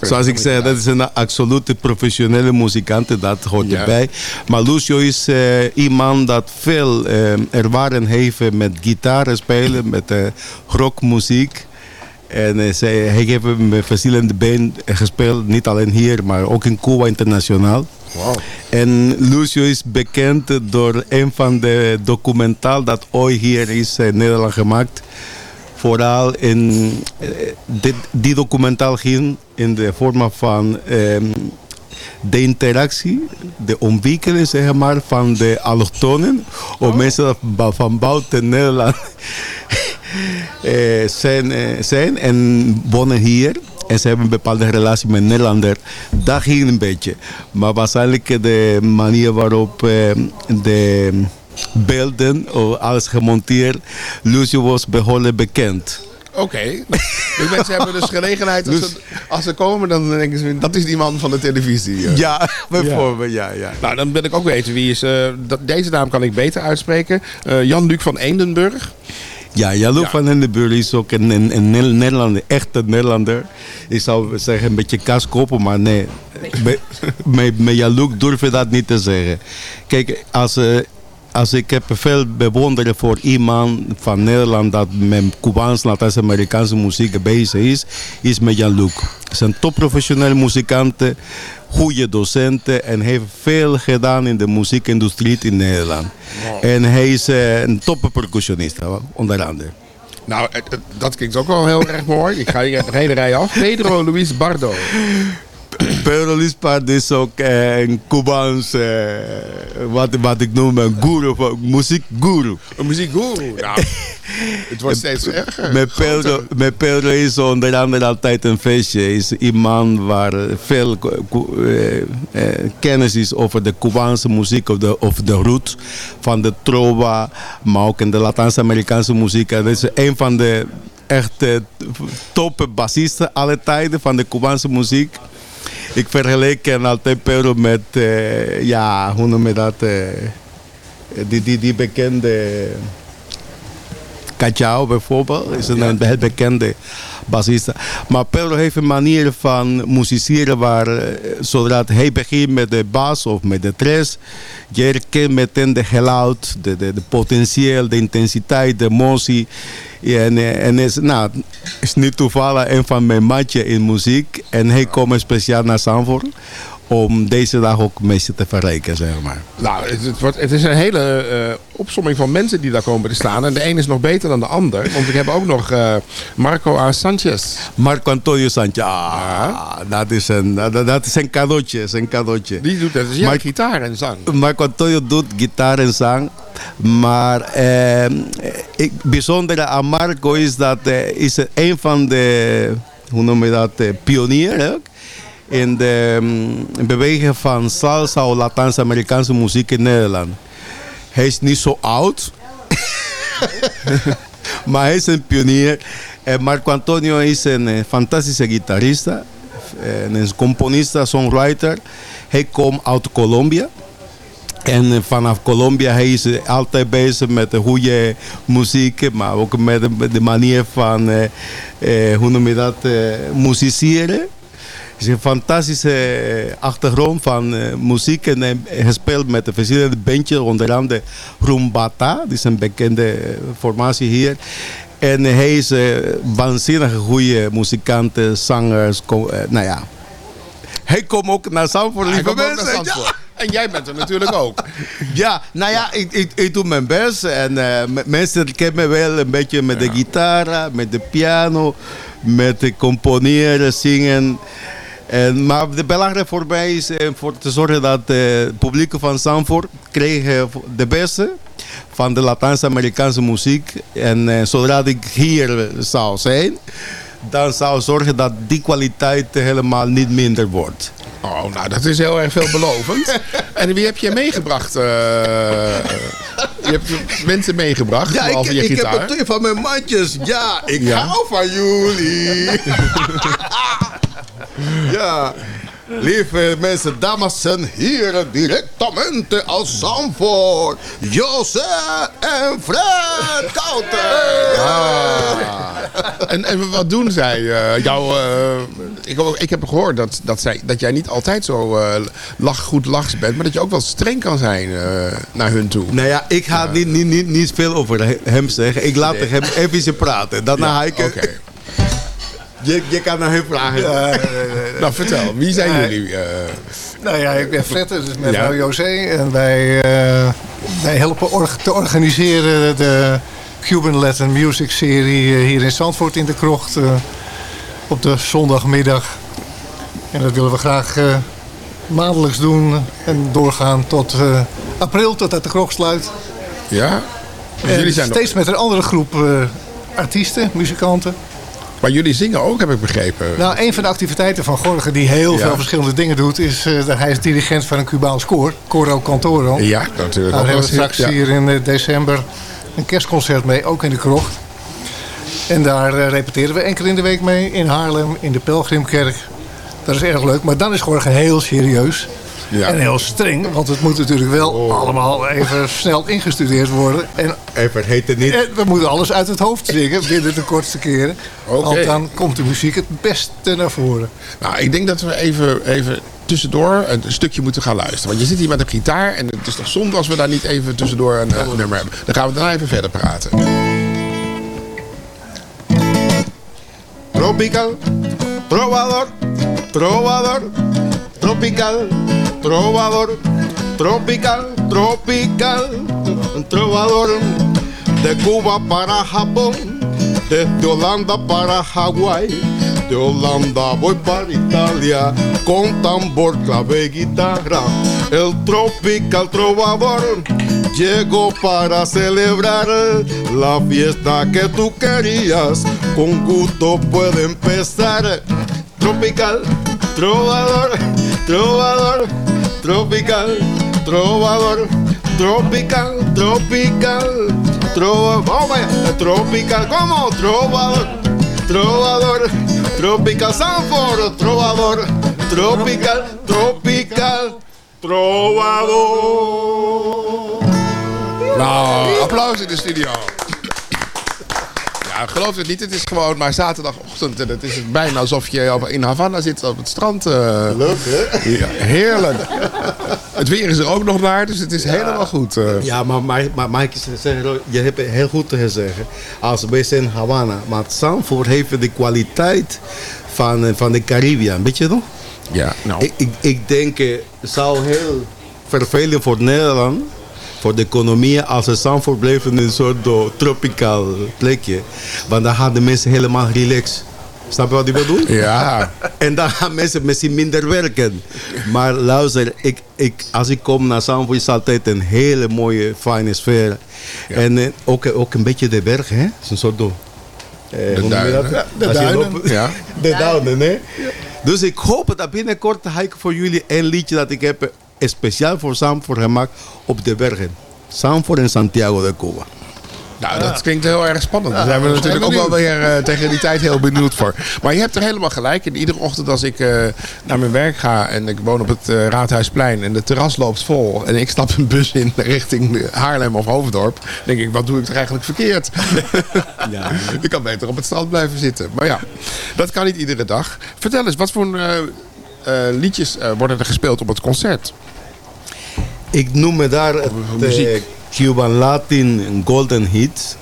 zoals ik zei, dat is een absolute professionele muzikant, dat hoort Ja. erbij. Maar Lucio is eh, iemand dat veel eh, ervaring heeft met gitaar spelen, met eh, rockmuziek. En zij, hij heeft met verschillende bands gespeeld, niet alleen hier, maar ook in Cuba internationaal. En Lucio is bekend door een van de documentaal dat ooit hier is in Nederland gemaakt. Vooral in eh, dit, die documentaal ging in de vorm van ehm, de interactie, de ontwikkeling zeg maar, van de allochtonen. Of mensen van- buiten Nederland [LAUGHS] eh, zijn, eh, zijn en wonen hier. En ze hebben een bepaalde relatie met Nederlander. Dat ging een beetje. Maar waarschijnlijk de manier waarop eh, de beelden of alles gemonteerd. Lucio was behoorlijk bekend. Oké, dus mensen hebben dus gelegenheid. Als, ze, als ze komen, dan denken ze, dat is die man van de televisie. eh. Ja, [LAUGHS] bijvoorbeeld, ja, ja. Nou, dan wil ik ook weten wie is. eh, dat, deze naam kan ik beter uitspreken. Eh, Jan-Luc van Eendenburg. Ja, Jalo van Hindenburg is ook een, een, een Nederlander, echte Nederlander. Ik zou zeggen een beetje kaas kopen, maar nee. Met, met, met Jaloek durf je dat niet te zeggen. Kijk, als, als ik heb veel bewonderen voor iemand van Nederland dat met Cubaans, Latijns-Amerikaanse muziek bezig is, is met Jan-Luc. Hij is een topprofessionele muzikant, goede docenten en heeft veel gedaan in de muziekindustrie in Nederland. En hij is eh, een toppe percussionist, onder andere. Nou, dat klinkt ook wel heel erg mooi. Ik ga hier hele rij af. Pedro Luis Bardo. [LAUGHS] Pedro Lispard is ook een Cubaans, eh, wat, wat ik noem een guru, muziekguru. Een muziekguru? Nou, het wordt steeds erger. Met Pedro, met Pedro is onder andere altijd een feestje. Is iemand waar veel kennis is over de Cubaanse muziek of de, of de roots van de trova, maar ook in de Latijns-Amerikaanse muziek. En dat is een van de echte top bassisten alle tijden van de Cubaanse muziek. Ik vergelijk hem altijd Pedro met, eh, ja, hoe noem je dat? eh, die, die, die bekende Cachao bijvoorbeeld, is een, heel bekende bassist. Maar Pedro heeft een manier van musiceren waar, eh, zodra hij begint met de bas of met de tres, je herkent meteen de geluid, de, de, de potentieel, de intensiteit, de emotie. En, eh, en is, nou, is niet toevallig een van mijn matjes in muziek. En hij komt speciaal naar Zandvoort om deze dag ook mensen te verrijken, zeg maar. Nou, het, het wordt, het is een hele eh opsomming van mensen die daar komen te staan. En de een is nog beter dan de ander. Want ik heb ook nog eh, Marco A. Sanchez. Marco Antonio Sanchez. Ah, dat, is een, dat, dat is een cadeautje. Is een cadeautje. Die doet dat. Dus jij Maar- gitaar en zang. Marco Antonio doet gitaar en zang. Maar eh, ik, bijzondere aan Marco is dat hij is een van de, hoe noem je dat, pioniers ook. In de mm, beweging van salsa of Latijns-Amerikaanse muziek in Nederland. Hij is niet zo oud. [LAUGHS] maar hij is een pionier. En Marco Antonio is een eh, fantastische gitarist. En een componist, songwriter. Hij komt uit Colombia. En eh, vanaf Colombia hij is hij altijd bezig met de goede muziek, maar ook met de, manier van, eh, eh, hoe noem dat, eh. Is een fantastische eh, achtergrond van eh, muziek en hij speelt met de verschillende bandjes, onder andere Rumbata, die is een bekende eh, formatie hier. En hij is een waanzinnig goede muzikant, eh, zanger, co- eh, nou ja. Hij komt ook naar Zandvoort, Hij lieve komt ook naar mensen. En jij bent er natuurlijk ook. [LAUGHS] Ja, nou ja, ik, ik, ik doe mijn best. En eh, mensen kennen me wel een beetje met de gitaar, met de piano, met componeren, zingen. En, maar de belangrijke voor mij is eh, voor te zorgen dat eh, het publiek van Zandvoort kreeg eh, de beste van de Latijns-Amerikaanse muziek. En eh, zodra ik hier zou zijn, dan zou ik zorgen dat die kwaliteit helemaal niet minder wordt. Oh, nou, dat is heel erg veelbelovend. [LAUGHS] en wie heb je meegebracht? je hebt mensen meegebracht, Ja, ik, behalve je ik heb gitaar. er twee van mijn mandjes. Ja, ik Ja. hou van jullie. [LAUGHS] ja. Lieve mensen, dames en heren, directamente als Zandvoort. José en Fred Kouter. En, en wat doen zij? eh, jou, eh, ik, ik heb gehoord dat, dat, zij, dat jij niet altijd zo eh, lach, goed lachs bent, maar dat je ook wel streng kan zijn naar hun toe. Nou ja, ik ga niet, niet, niet, niet veel over he- hem zeggen. Ik laat Nee. hem even praten. Daarna ga ik... Oké. Je, je kan naar hem vragen. Nou, vertel, wie zijn jullie? eh? Nou ja, ik ben Fred, dus met vrouw José. En wij, eh, wij helpen org- te organiseren de Cuban Latin Music serie eh, hier in Zandvoort in de Krocht. op de zondagmiddag. En dat willen we graag maandelijks doen. En doorgaan tot eh, april, totdat de krocht sluit. Ja? Dus En jullie zijn steeds met een andere groep artiesten, muzikanten. Maar jullie zingen ook, heb ik begrepen. Nou, een van de activiteiten van Gorgen die heel Ja. veel verschillende dingen doet... is eh, dat hij is dirigent van een Cubaans koor, Coro Cantoro. Ja, natuurlijk. Daar hebben we straks ja. hier in eh, december een kerstconcert mee, ook in de krocht. En daar eh, repeteren we keer in de week mee in Haarlem, in de Pelgrimkerk. Dat is erg leuk, maar dan is Gorgen heel serieus. Ja. En heel streng, want het moet natuurlijk wel allemaal even snel ingestudeerd worden. En Even heet het niet. en we moeten alles uit het hoofd zingen binnen de kortste keren. Oké. Want dan komt de muziek het beste naar voren. Nou, ik denk dat we even, even tussendoor een stukje moeten gaan luisteren. Want je zit hier met een gitaar en het is toch zonde als we daar niet even tussendoor een eh, nummer hebben. Dan gaan we daarna even verder praten. Tropical, trovador, trovador, tropical, trovador, tropical, tropical, trovador. De Cuba para Japón, desde Holanda para Hawái, de Holanda voy para Italia, con tambor, clave guitarra. El tropical trovador llegó para celebrar la fiesta que tú querías. Con gusto puede empezar. Tropical, trovador, trovador, tropical, trovador, tropical, tropical, trovador, tropical, como trovador, trovador, tropical, sanforo, trovador, tropical, tropical, trovador. Nou, applaus in. Ja, geloof het niet. Het is gewoon maar zaterdagochtend. En het is bijna alsof je in Havana zit op het strand. eh. Leuk, hè? Ja, heerlijk. Het weer is er ook nog naar, dus het is helemaal goed. eh. Ja, maar, maar, maar, je hebt het heel goed gezegd. Als we zijn Havana, maar Zandvoort heeft de kwaliteit van, eh, van de Caribbean, weet je toch? Ja, nou. Ik, ik, ik denk, het zou heel vervelend voor Nederland, voor de economie, als het Zandvoort bleef in een soort do- tropicaal plekje. Want dan gaan de mensen helemaal relaxed. Snap je wat ik bedoel? Ja. En dan gaan mensen misschien minder werken. Maar luister, ik, ik, als ik kom naar Zandvoort is het altijd een hele mooie, fijne sfeer. En eh, ook, ook een beetje de bergen, hè? Het is een soort... do- eh, je duinen. Ja, de duinen. loopt- Ja. [LAUGHS] De duinen, hè? Dus ik hoop dat binnenkort ga ik voor jullie een liedje dat ik heb speciaal voor Zandvoort gemaakt op de bergen. Zandvoort en Santiago de Cuba. Nou, dat klinkt heel erg spannend. Daar zijn we natuurlijk ook wel weer eh, tegen die tijd heel benieuwd voor. Maar je hebt er helemaal gelijk in. Iedere ochtend als ik eh, naar mijn werk ga en ik woon op het eh, Raadhuisplein en de terras loopt vol en ik stap een bus in richting Haarlem of Hoofddorp, denk ik, wat doe ik toch eigenlijk verkeerd? [LAUGHS] Ja. ik kan beter op het strand blijven zitten. Maar ja, dat kan niet iedere dag. Vertel eens, wat voor eh, eh, liedjes eh, worden er gespeeld op het concert? Ik noem me daar het muziek. eh, Cuban Latin Golden Hits.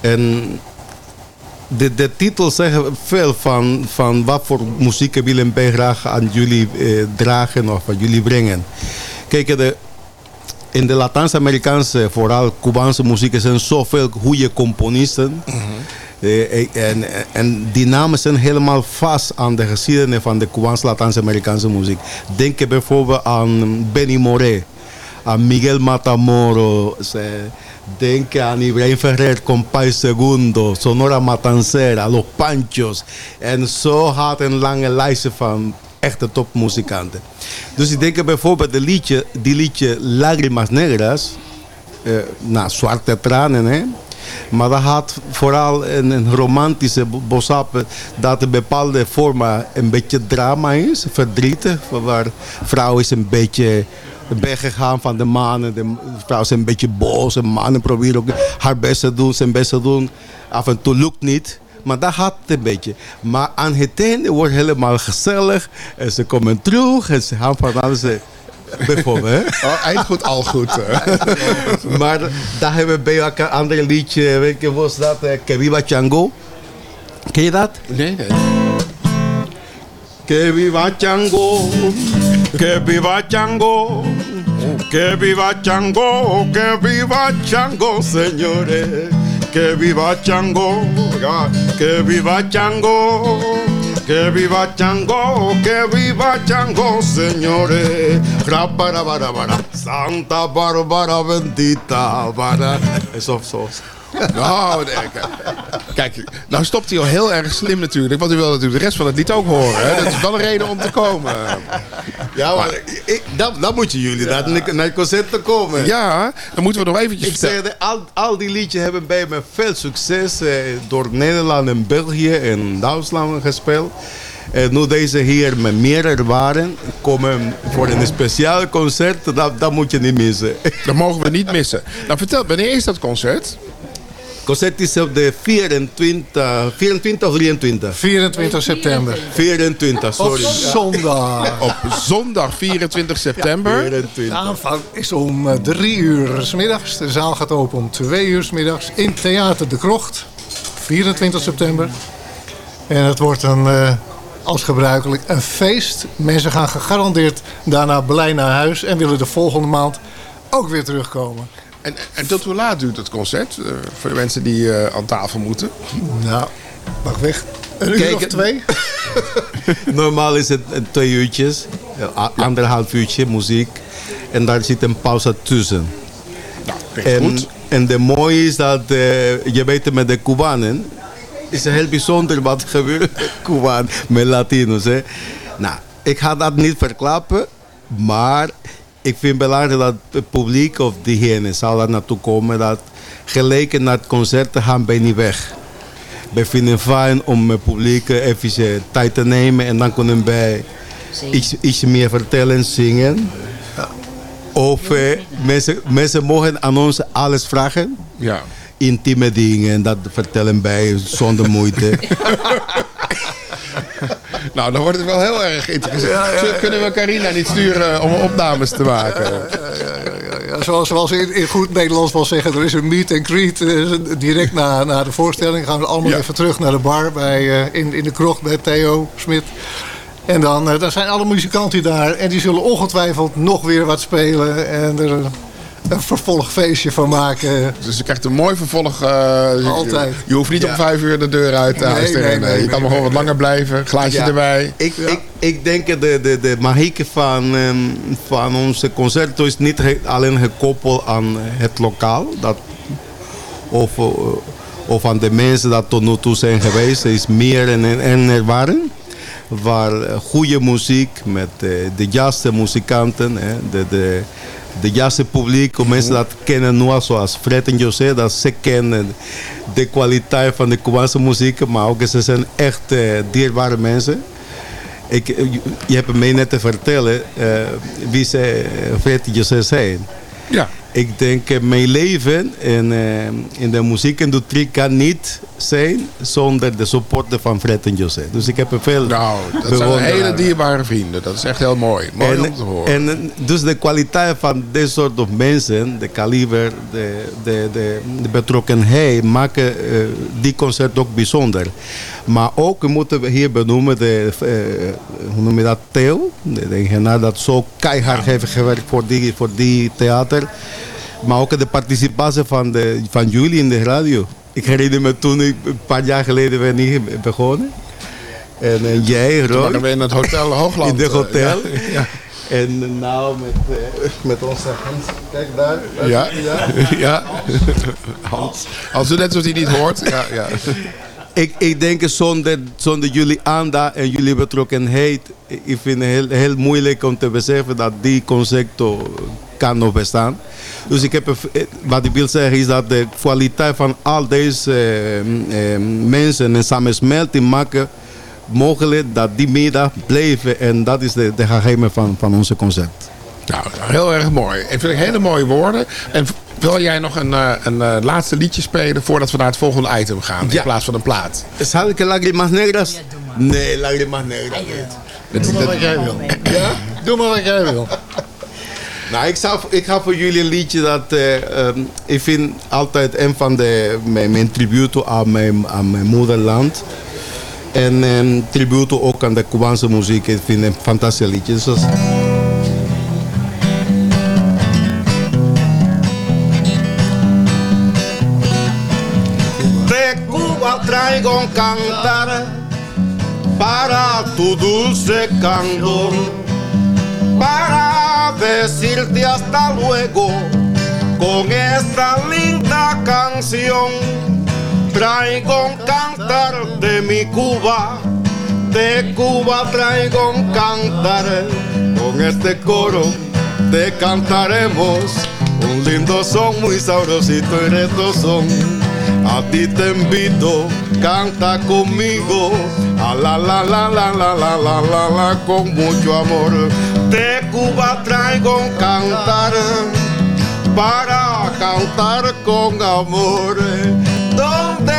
En de, de titels zeggen veel van, van wat voor muziek willen wij graag aan jullie eh, dragen of aan jullie brengen. Kijk, de, in de Latijns-Amerikaanse, vooral Cubaanse muziek, er zijn zoveel goede componisten. Eh, en, en die namen zijn helemaal vast aan de geschiedenis van de Cubaans-Latijns-Amerikaanse muziek. Denk bijvoorbeeld aan Benny Moré, aan Miguel Matamoros. eh, Denk aan Ibrahim Ferrer, Compay Segundo, Sonora Matancera, Los Panchos. En zo had een lange lijst van echte topmuzikanten. Dus ik denk bijvoorbeeld de liedje, die liedje Lágrimas Negras, eh, nou, zwarte tranen, hè. Maar dat had vooral een, een romantische bo- boodschap dat een bepaalde vorm een beetje drama is, verdrietig. Waar vrouw is een beetje weggegaan van de mannen. De vrouw is een beetje boos. De mannen proberen ook haar best te doen, zijn best te doen. Af en toe lukt niet. Maar dat had een beetje. Maar aan het einde wordt het helemaal gezellig. En ze komen terug en ze gaan van alles. Eh, Bijvoorbeeld, hè? Oh, eind goed, al goed. [LAUGHS] maar daar hebben we bij elkaar een ander liedje. Weet je, was dat? eh, Que Viva Chango. Ken je dat? Nee, nee. Que viva Chango, que viva Chango, que viva Chango, que viva Chango, señores. Que viva Chango, que viva Chango, que viva Chango, que viva Chango, señores. Raparabara, Santa Bárbara bendita, para. Eso, eso. Nou, nee, kijk. kijk, nou stopt hij al heel erg slim natuurlijk. Want u wil natuurlijk de rest van het lied ook horen. Hè? Dat is wel een reden om te komen. Ja, maar ik, dan, dan moeten jullie naar, naar het concert te komen. Ja, dan moeten we nog eventjes Ik zeg, de- al, al die liedjes hebben bij me veel succes eh, door Nederland en België en Duitsland gespeeld. En nu deze hier met meer ervaren komen voor een speciaal concert, dat, dat moet je niet missen. Dat mogen we niet missen. Nou, vertel, wanneer is dat concert? Concert is op de 24, 24 of 23? 24 september. 24, sorry. Op zondag. Op zondag 24 september. De aanvang is om eh, drie uur s middags. De zaal gaat open om twee uur s middags in Theater de Krocht. 24 september. En het wordt een, eh, als gebruikelijk een feest. Mensen gaan gegarandeerd daarna blij naar huis en willen de volgende maand ook weer terugkomen. En, en tot hoe laat duurt het concert? eh, voor de mensen die eh, aan tafel moeten. Nou, wacht weg. Een uur Kijk, of twee? [LAUGHS] Normaal is het eh, twee uurtjes, anderhalf uurtje muziek. En daar zit een pauze tussen. en, goed. en de mooie is dat, eh, je weet met de Cubanen, is het heel bijzonder wat [LAUGHS] gebeurt met Cuban, met Latinos. Hè. Nou, ik ga dat niet verklappen, maar ik vind het belangrijk dat het publiek of diegene zal daar naartoe komen, dat geleken naar het concert te gaan ben je niet weg. We vinden het fijn om het publiek even tijd te nemen en dan kunnen wij iets, iets meer vertellen, zingen. Of eh, mensen, mensen mogen aan ons alles vragen. Ja. Intieme dingen, dat vertellen wij zonder moeite. [LAUGHS] Nou, dan wordt het wel heel erg interessant. Zullen- Kunnen we Carina niet sturen om opnames te maken? Ja, zoals, zoals in, in goed Nederlands wel zeggen, er is een meet and greet. eh, direct na, na de voorstelling gaan we allemaal Ja. even terug naar de bar bij, eh, in, in de krocht bij Theo Smit. En dan, eh, dan zijn alle muzikanten daar en die zullen ongetwijfeld nog weer wat spelen en er een, vervolgfeestje van maken. Dus je krijgt een mooi vervolg. eh, Altijd. Je hoeft niet om vijf uur de deur uit te Nee, nee, nee, je kan nee, nog wel wat langer blijven. Glaasje Ja. erbij. Ik, ik, ik denk dat de, de, de magiek van, ehm, van onze concerto is niet alleen gekoppeld aan het lokaal. Dat, of, eh, of aan de mensen dat tot nu toe zijn geweest. Is meer een, een ervaring. Waar eh, goede muziek met de juiste muzikanten, hè, de, de de juiste publiek, hoe mensen dat kennen nu, zoals Fred en José, dat ze kennen de kwaliteit van de Cubaanse muziek, maar ook ze zijn echt eh, dierbare mensen. Ik, eh, je- hebt mij net te vertellen eh, wie ze, Fred en José zijn. Ja. Ik denk eh, mijn leven in, eh, in de muziekindustrie kan niet zijn zonder de supporter van Fred en José. Dus ik heb er veel Nou, dat zijn hele dierbare vrienden. Dat is echt heel mooi. Mooi om te horen. en eh, dus de kwaliteit van dit soort of mensen, de kaliber, de, de, de, de betrokkenheid, maken die concert ook bijzonder. Maar ook moeten we hier benoemen, de, hoe noem je dat, Theo, de, eigenaar dat zo keihard heeft gewerkt voor die, voor die theater. Maar ook de participatie van, de, van jullie in de radio. Ik herinner me toen, ik, een paar jaar geleden ben ik begonnen. En jij, Roy. Toen waren we in het Hotel [LAUGHS] Hoogland. In het eh, hotel. [LAUGHS] ja. En nou met, eh, met onze Hans. Kijk daar. Ja, ja. [LAUGHS] Hans. Als u net hij niet hoort. Ja, ja. Ik, ik denk zonder, zonder jullie aandacht en jullie betrokkenheid, ik vind het heel, heel moeilijk om te beseffen dat die concepto kan nog bestaan. Dus ik heb, wat ik wil zeggen is dat de kwaliteit van al deze eh, eh, mensen en samensmelting maken mogelijk dat die middag blijven en dat is de, de van, van onze concept. Nou, heel erg mooi. Ik vind ik hele mooie woorden. En wil jij nog een, eh, een eh, laatste liedje spelen voordat we naar het volgende item gaan? In plaats van een plaat. Zal ik Lágrimas Negras? Nee, Lágrimas Negras niet. Doe maar wat jij wil. Ja? Doe maar wat jij wil. Nou, ik, zou, ik ga voor jullie een liedje dat eh, ehm, ik vind altijd een van de mijn, mijn tributen aan mijn, aan mijn moederland. En ehm tribute ook aan de Cubaanse muziek. Ik vind het een fantastisch liedje. Dus cantar para tu dulce candor, para decirte hasta luego con esta linda canción. Traigo un cantar de mi Cuba, de Cuba traigo un cantar. Con este coro te cantaremos un lindo son muy sabrosito y retozón. A ti te invito, canta conmigo. A la la la la la la la la la con mucho amor. De Cuba traigo un cantar para cantar con amor. Donde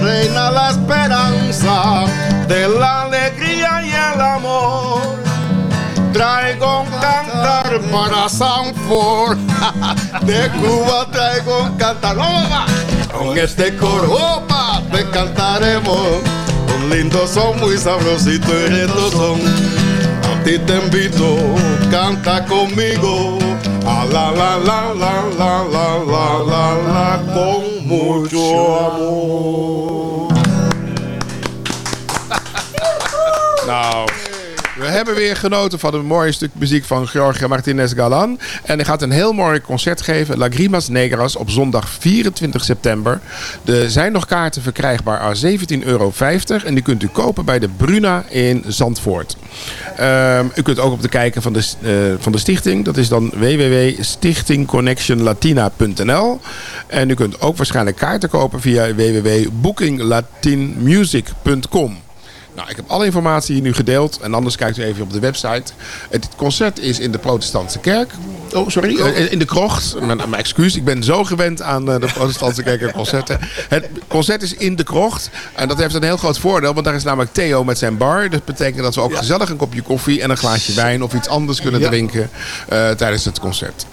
reina la esperanza de la alegría y el amor. Traigo un cantar para Sanford. [LAUGHS] De Cuba traigo un cantar. Con este coro, opa, te cantaremos. Un lindo son muy sabrosito y reto son. A ti te invito, canta conmigo. A la la la la la la la la la con mucho amor. [LAUGHS] Nou, we hebben weer genoten van een mooi stuk muziek van Jorge Martinez Galan. En hij gaat een heel mooi concert geven, Lagrimas Negras, op zondag 24 september. Er zijn nog kaarten verkrijgbaar aan 17,50 euro. En die kunt u kopen bij de Bruna in Zandvoort. Ehm, u kunt ook op de kijken van de, eh, van de stichting. Dat is dan www.stichtingconnectionlatina.nl. En u kunt ook waarschijnlijk kaarten kopen via www.bookinglatinmusic.com. Nou, ik heb alle informatie hier nu gedeeld. En anders kijkt u even op de website. Het concert is in de protestantse kerk. Oh, sorry. eh, In de krocht. Mijn, mijn excuus. Ik ben zo gewend aan eh, de protestantse kerk en concerten. Het concert is in de krocht. En dat heeft een heel groot voordeel. Want daar is namelijk Theo met zijn bar. Dat betekent dat we ook gezellig een kopje koffie en een glaasje wijn of iets anders kunnen Ja. drinken eh, tijdens het concert.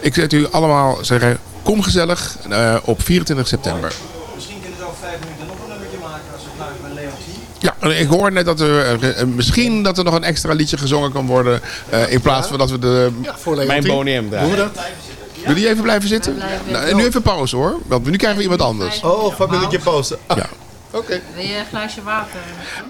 Ik zet u allemaal zeggen, kom gezellig eh, op 24 september. Misschien kunnen we ook vijf minuten nog een nummertje maken als we klaar zijn met Leontien. Ja, ik hoor net dat er eh, misschien dat er nog een extra liedje gezongen kan worden. eh, in plaats van dat we de voor mijn boniem draaien. Doen we dat? Wil je even blijven zitten? Nou, en nu even pauze hoor. Want nu krijgen we iemand anders. Oh, familietje pauze. Ja. Oké. Wil je een glaasje water?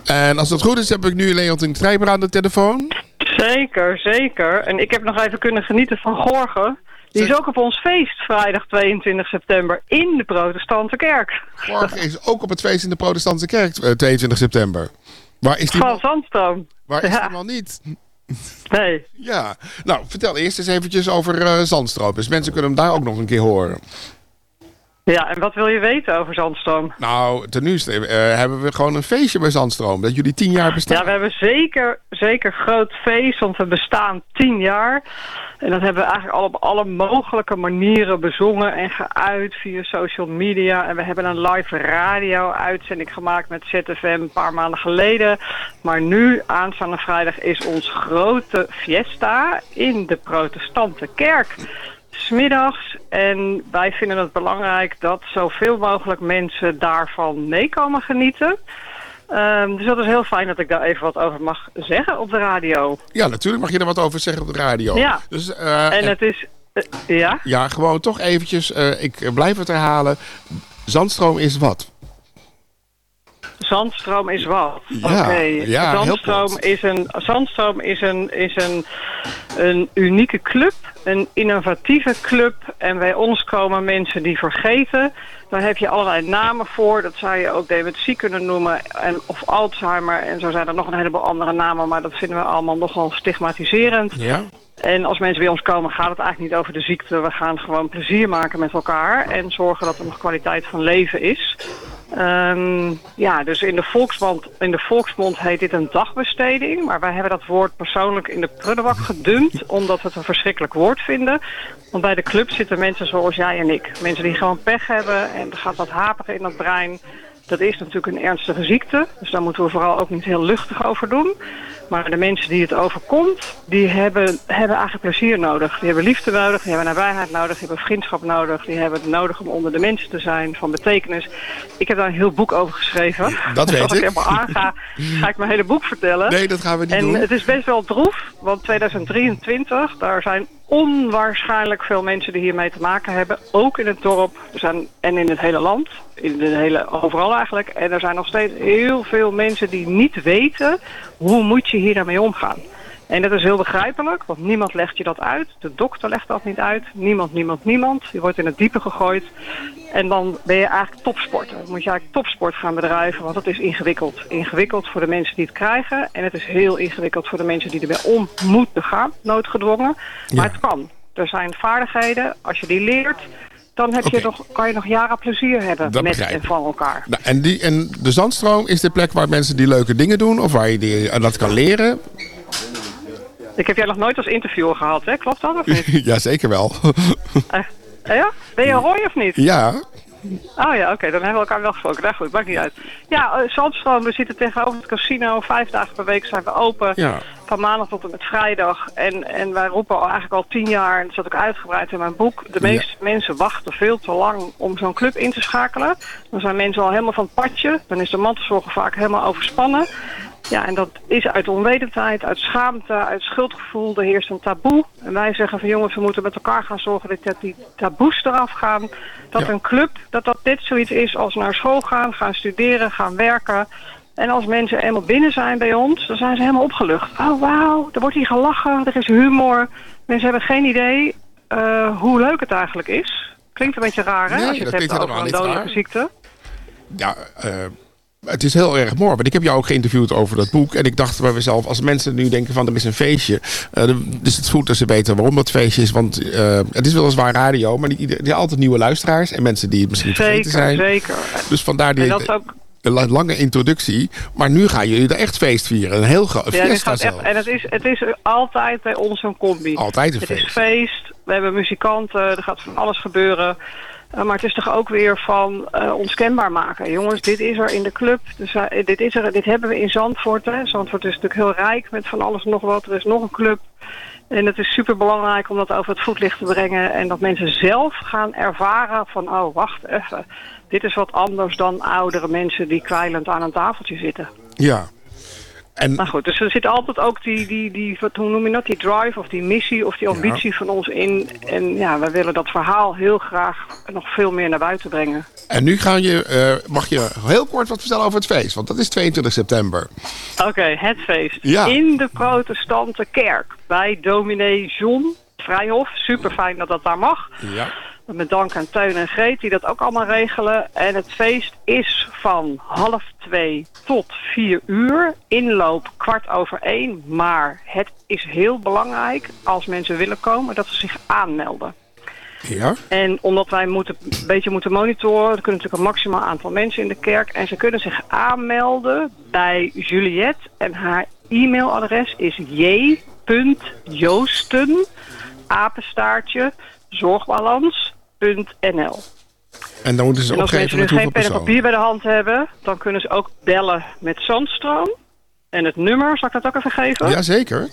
En als het goed is, heb ik nu Leontien Trijber aan de telefoon. Zeker, zeker. En ik heb nog even kunnen genieten van Gorgen. Die is ook op ons feest, vrijdag 22 september, in de protestantse kerk. Morgen is ook op het feest in de protestantse kerk, eh, 22 september. Waar is die Van Zandstroom. waar is Ja. die man niet? Nee. Ja, nou vertel eerst eens eventjes over eh, Zandstroom. Dus mensen kunnen hem daar ook nog een keer horen. Ja, en wat wil je weten over Zandstroom? Nou, ten nu eh, hebben we gewoon een feestje bij Zandstroom. Dat jullie tien jaar bestaan. Ja, we hebben zeker, zeker groot feest, want we bestaan tien jaar. En dat hebben we eigenlijk al op alle mogelijke manieren bezongen en geuit via social media. En we hebben een live radio-uitzending gemaakt met ZFM een paar maanden geleden. Maar nu, aanstaande vrijdag, is ons grote fiesta in de protestante kerk. Smiddags. En wij vinden het belangrijk dat zoveel mogelijk mensen daarvan mee komen genieten. Ehm, dus dat is heel fijn dat ik daar even wat over mag zeggen op de radio. Ja, natuurlijk mag je er wat over zeggen op de radio. Ja. Dus, eh, en het is... eh, ja? Ja, gewoon toch eventjes, eh, ik blijf het herhalen. Zandstroom is wat? Zandstroom is wat? Ja, Oké. ja, Zandstroom is een, Zandstroom is, een, is een, een unieke club, een innovatieve club. En bij ons komen mensen die vergeten. Daar heb je allerlei namen voor. Dat zou je ook dementie kunnen noemen. En, of Alzheimer. En zo zijn er nog een heleboel andere namen. Maar dat vinden we allemaal nogal stigmatiserend. Ja. En als mensen bij ons komen gaat het eigenlijk niet over de ziekte. We gaan gewoon plezier maken met elkaar. En zorgen dat er nog kwaliteit van leven is. Ehm, ja, dus in de, volksmond, in de volksmond heet dit een dagbesteding. Maar wij hebben dat woord persoonlijk in de prullenbak gedumpt. Omdat we het een verschrikkelijk woord vinden. Want bij de club zitten mensen zoals jij en ik. Mensen die gewoon pech hebben en er gaat wat haperen in het brein. Dat is natuurlijk een ernstige ziekte. Dus daar moeten we vooral ook niet heel luchtig over doen. Maar de mensen die het overkomt, die hebben, hebben eigenlijk plezier nodig. Die hebben liefde nodig, die hebben nabijheid nodig, die hebben vriendschap nodig. Die hebben het nodig om onder de mensen te zijn, van betekenis. Ik heb daar een heel boek over geschreven. Dat weet Als ik. ik helemaal aanga, ga ik mijn hele boek vertellen. Nee, dat gaan we niet en doen. het is best wel droef, want 2023, daar zijn onwaarschijnlijk veel mensen die hiermee te maken hebben. Ook in het dorp er zijn, en in het hele land. In de hele, overal eigenlijk. En er zijn nog steeds heel veel mensen die niet weten hoe moet je hier daarmee omgaan. En dat is heel begrijpelijk, want niemand legt je dat uit. De dokter legt dat niet uit. Niemand, niemand, niemand. Je wordt in het diepe gegooid. En dan ben je eigenlijk topsporter. Dan moet je eigenlijk topsport gaan bedrijven, want dat is ingewikkeld. Ingewikkeld voor de mensen die het krijgen. En het is heel ingewikkeld voor de mensen die ermee om moeten gaan, noodgedwongen. Maar het kan. Er zijn vaardigheden, als je die leert, dan heb je nog, kan je nog jaren plezier hebben Dat met en van elkaar. Nou, en, die, en de Zandstroom is de plek waar mensen die leuke dingen doen. Of waar je die, en dat kan leren. Ik heb jij nog nooit als interviewer gehad, hè? Klopt dat of niet? [LAUGHS] ja, zeker wel. [LAUGHS] Eh, ja? Ben je Roy of niet? ja. Oh ja, oké, dan hebben we elkaar wel gesproken. Nou goed, maakt niet uit. Ja, eh, Zandstroom, we zitten tegenover het casino. Vijf dagen per week zijn we open. Ja. Van maandag tot en met vrijdag. En, en wij roepen al eigenlijk al tien jaar, en dat staat ook uitgebreid in mijn boek... de meeste mensen wachten veel te lang om zo'n club in te schakelen. Dan zijn mensen al helemaal van het padje. Dan is de mantelzorger vaak helemaal overspannen. Ja, en dat is uit onwetendheid, uit schaamte, uit schuldgevoel. Er heerst een taboe. En wij zeggen van jongens, we moeten met elkaar gaan zorgen dat die taboes eraf gaan. Dat een club, dat dat dit zoiets is als naar school gaan, gaan studeren, gaan werken. En als mensen eenmaal binnen zijn bij ons, dan zijn ze helemaal opgelucht. Oh wauw, er wordt hier gelachen, er is humor. Mensen hebben geen idee eh, hoe leuk het eigenlijk is. Klinkt een beetje raar hè, Nee, als je het hebt over een dodelijke ziekte. Ja, eh, het is heel erg mooi. Want ik heb jou ook geïnterviewd over dat boek. En ik dacht bij mezelf, als mensen nu denken van er is een feestje. eh, is het goed dat ze weten waarom dat feestje is. Want eh, het is weliswaar radio, maar niet ieder, er zijn altijd nieuwe luisteraars. En mensen die het misschien vergeten zijn. zeker. Dus vandaar die En dat is ook een la- lange introductie. Maar nu gaan jullie er echt feest vieren. Een heel groot Ja, fiesta gaat echt, en het is, het is altijd bij ons een combi. Altijd een het feest. is feest, we hebben muzikanten, er gaat van alles gebeuren. Eh, maar het is toch ook weer van kenbaar maken. Jongens, dit is er in de club. Dus, eh, dit, is er, dit hebben we in Zandvoort. Hè. Zandvoort is natuurlijk heel rijk met van alles en nog wat. Er is nog een club. En het is super belangrijk om dat over het voetlicht te brengen. En dat mensen zelf gaan ervaren van, oh wacht even. Dit is wat anders dan oudere mensen die kwijlend aan een tafeltje zitten. Ja. En, Maar goed, dus er zit altijd ook die, die, die wat, hoe noem je dat, die drive of die missie of die ambitie van ons in. En ja, wij willen dat verhaal heel graag nog veel meer naar buiten brengen. En nu gaan je, eh, mag je heel kort wat vertellen over het feest. Want dat is 22 september. Oké, het feest. Ja. In de protestante kerk bij dominee John Vrijhof. Super fijn dat dat daar mag. Ja. Met dank aan Teun en Greet die dat ook allemaal regelen. En het feest is van half twee tot vier uur. Inloop kwart over één. Maar het is heel belangrijk als mensen willen komen dat ze zich aanmelden. Ja? En omdat wij moeten, een beetje moeten monitoren, er kunnen natuurlijk een maximaal aantal mensen in de kerk. En ze kunnen zich aanmelden bij Juliette. En haar e-mailadres is j.joosten, apenstaartje, En dan moeten ze En als opgeven mensen nu geen pen en papier bij de hand hebben, dan kunnen ze ook bellen met Zandstroom. En het nummer, zal ik dat ook even geven? Jazeker.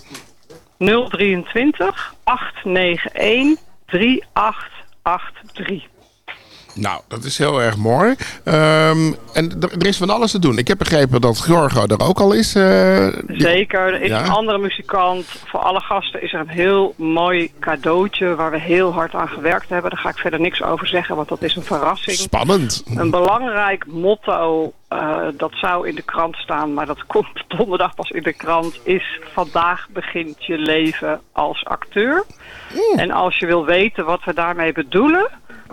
023 891 3883. Nou, dat is heel erg mooi. Ehm, en er, is van alles te doen. Ik heb begrepen dat Gorgo er ook al is. eh, Zeker, er is Ja. een andere muzikant. Voor alle gasten is er een heel mooi cadeautje waar we heel hard aan gewerkt hebben. Daar ga ik verder niks over zeggen, want dat is een verrassing. Spannend. Een belangrijk motto, eh, dat zou in de krant staan, maar dat [LAUGHS] komt donderdag pas in de krant, is vandaag begint je leven als acteur. En als je wil weten wat we daarmee bedoelen,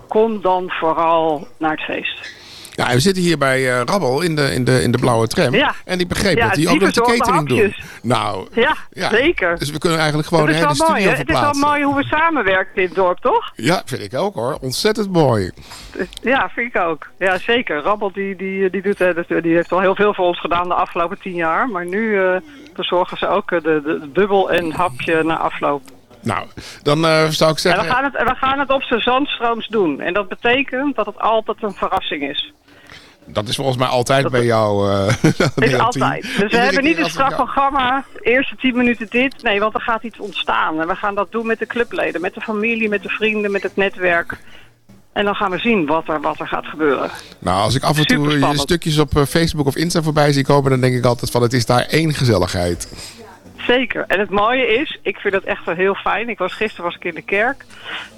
kom dan vooral naar het feest. Ja, we zitten hier bij eh, Rabbel in de, in, de, in de blauwe tram. Ja. En ik begreep Ja, dat die ook die nog de catering doen. Nou, Ja, Ja. zeker. dus we kunnen eigenlijk gewoon is hele mooi, studio? Het is wel mooi hoe we samenwerken in het dorp, toch? Ja, vind ik ook hoor. Ontzettend mooi. Ja, vind ik ook. Ja, zeker. Rabbel die, die, die, doet, eh, die heeft al heel veel voor ons gedaan de afgelopen tien jaar. Maar nu eh, verzorgen ze ook de, de, de bubbel en hapje na afloop. Nou, dan eh, zou ik En zeggen... we gaan, het, we gaan het op zijn zandstrooms doen. En dat betekent dat het altijd een verrassing is. Dat is volgens mij altijd bij jou. eh, [LAUGHS] is altijd. Dus we Iedere hebben niet een strak programma. Eerste tien minuten dit. Nee, want er gaat iets ontstaan. En we gaan dat doen met de clubleden, met de familie, met de vrienden, met het netwerk. En dan gaan we zien wat er, wat er gaat gebeuren. Nou, als ik af en toe stukjes op eh, Facebook of Insta voorbij zie komen, dan denk ik altijd van het is daar één gezelligheid. Zeker. En het mooie is, ik vind het echt wel heel fijn. Ik was, gisteren was ik in de kerk.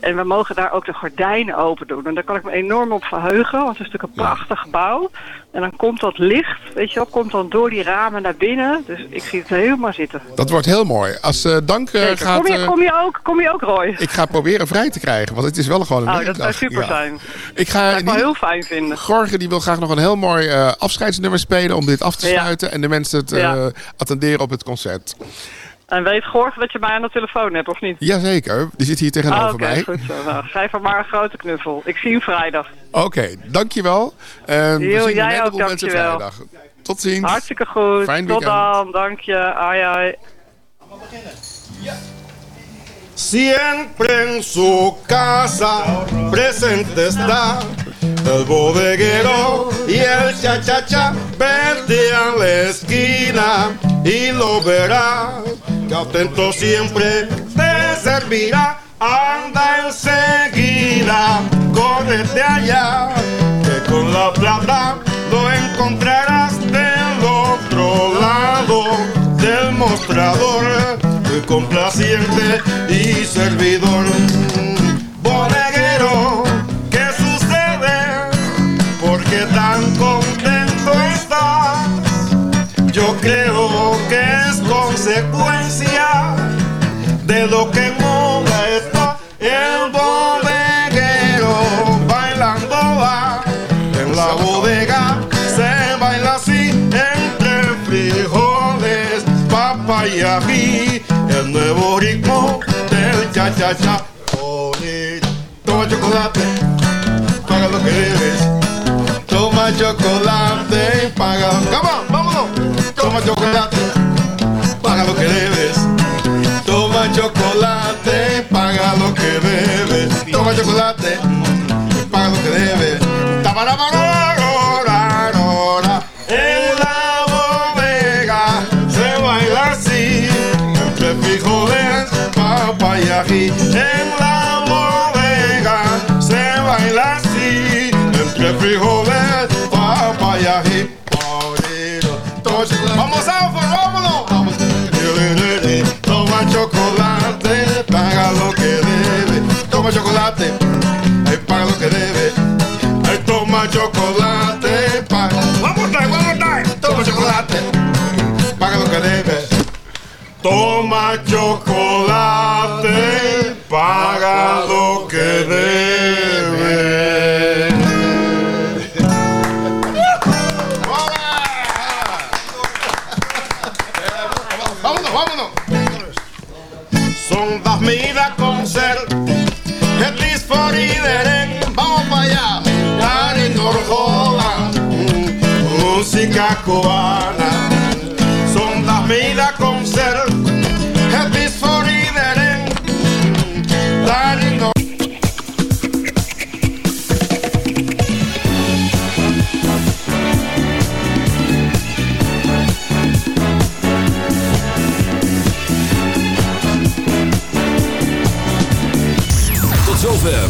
En we mogen daar ook de gordijnen open doen. En daar kan ik me enorm op verheugen. Want het is natuurlijk een prachtig gebouw. En dan komt dat licht, weet je wel, komt dan door die ramen naar binnen. Dus ik zie het helemaal zitten. Dat wordt heel mooi. Als eh, dank eh, gaat. Kom, je, eh, kom, je ook, kom je ook, Roy? ik ga proberen vrij te krijgen, want het is wel gewoon een Oh, dat zou super Ja. zijn. Ik ga Dat ik wel heel fijn vinden. Gorge die wil graag nog een heel mooi afscheidsnummer spelen om dit af te Ja. sluiten en de mensen te attenderen op het concert. En weet Gorg dat je mij aan de telefoon hebt, of niet? Jazeker, die zit hier tegenover Oké, mij. goed zo. Nou, geef hem maar een grote knuffel. Ik zie hem vrijdag. Oké, dankjewel. En we Jo, zien een jij ook, mensen dankjewel. vrijdag. Tot ziens. Hartstikke goed. Fijn Tot weekend. dan, dank je. Ai, ai. Siempre en su casa presente está el bodeguero y el cha-cha-cha. Vete a la esquina y lo verás, que atento siempre te servirá. Anda enseguida, córrete allá, que con la plata lo encontrarás del otro lado del mostrador, complaciente y servidor. Bodeguero, ¿qué sucede? ¿Por qué tan contento estás? Yo creo que es consecuencia de lo que en moda está el bodeguero bailando va en la bodega se baila así entre frijoles papa y nuevo ritmo del cha cha cha Bonito. toma chocolate paga lo que debes toma chocolate paga come on vámonos toma chocolate paga lo que debes Toma chocolate, paga lo que debes. Toma chocolate, paga lo que debes. Ají. En la bodega se baila así, entre frijoles, papa y chocolate. Vamos a vámonos. Vamos. Toma chocolate, paga lo que debe. Toma chocolate, paga lo que debe. Toma chocolate, paga. Vamos a vamos a Toma chocolate, paga lo que debe. Toma chocolate, paga lo que debe. vámonos, vámonos. Son las midas concert, at least for Ideren. Vamos para allá, Dari Norjola, música cubana. Son las midas concert.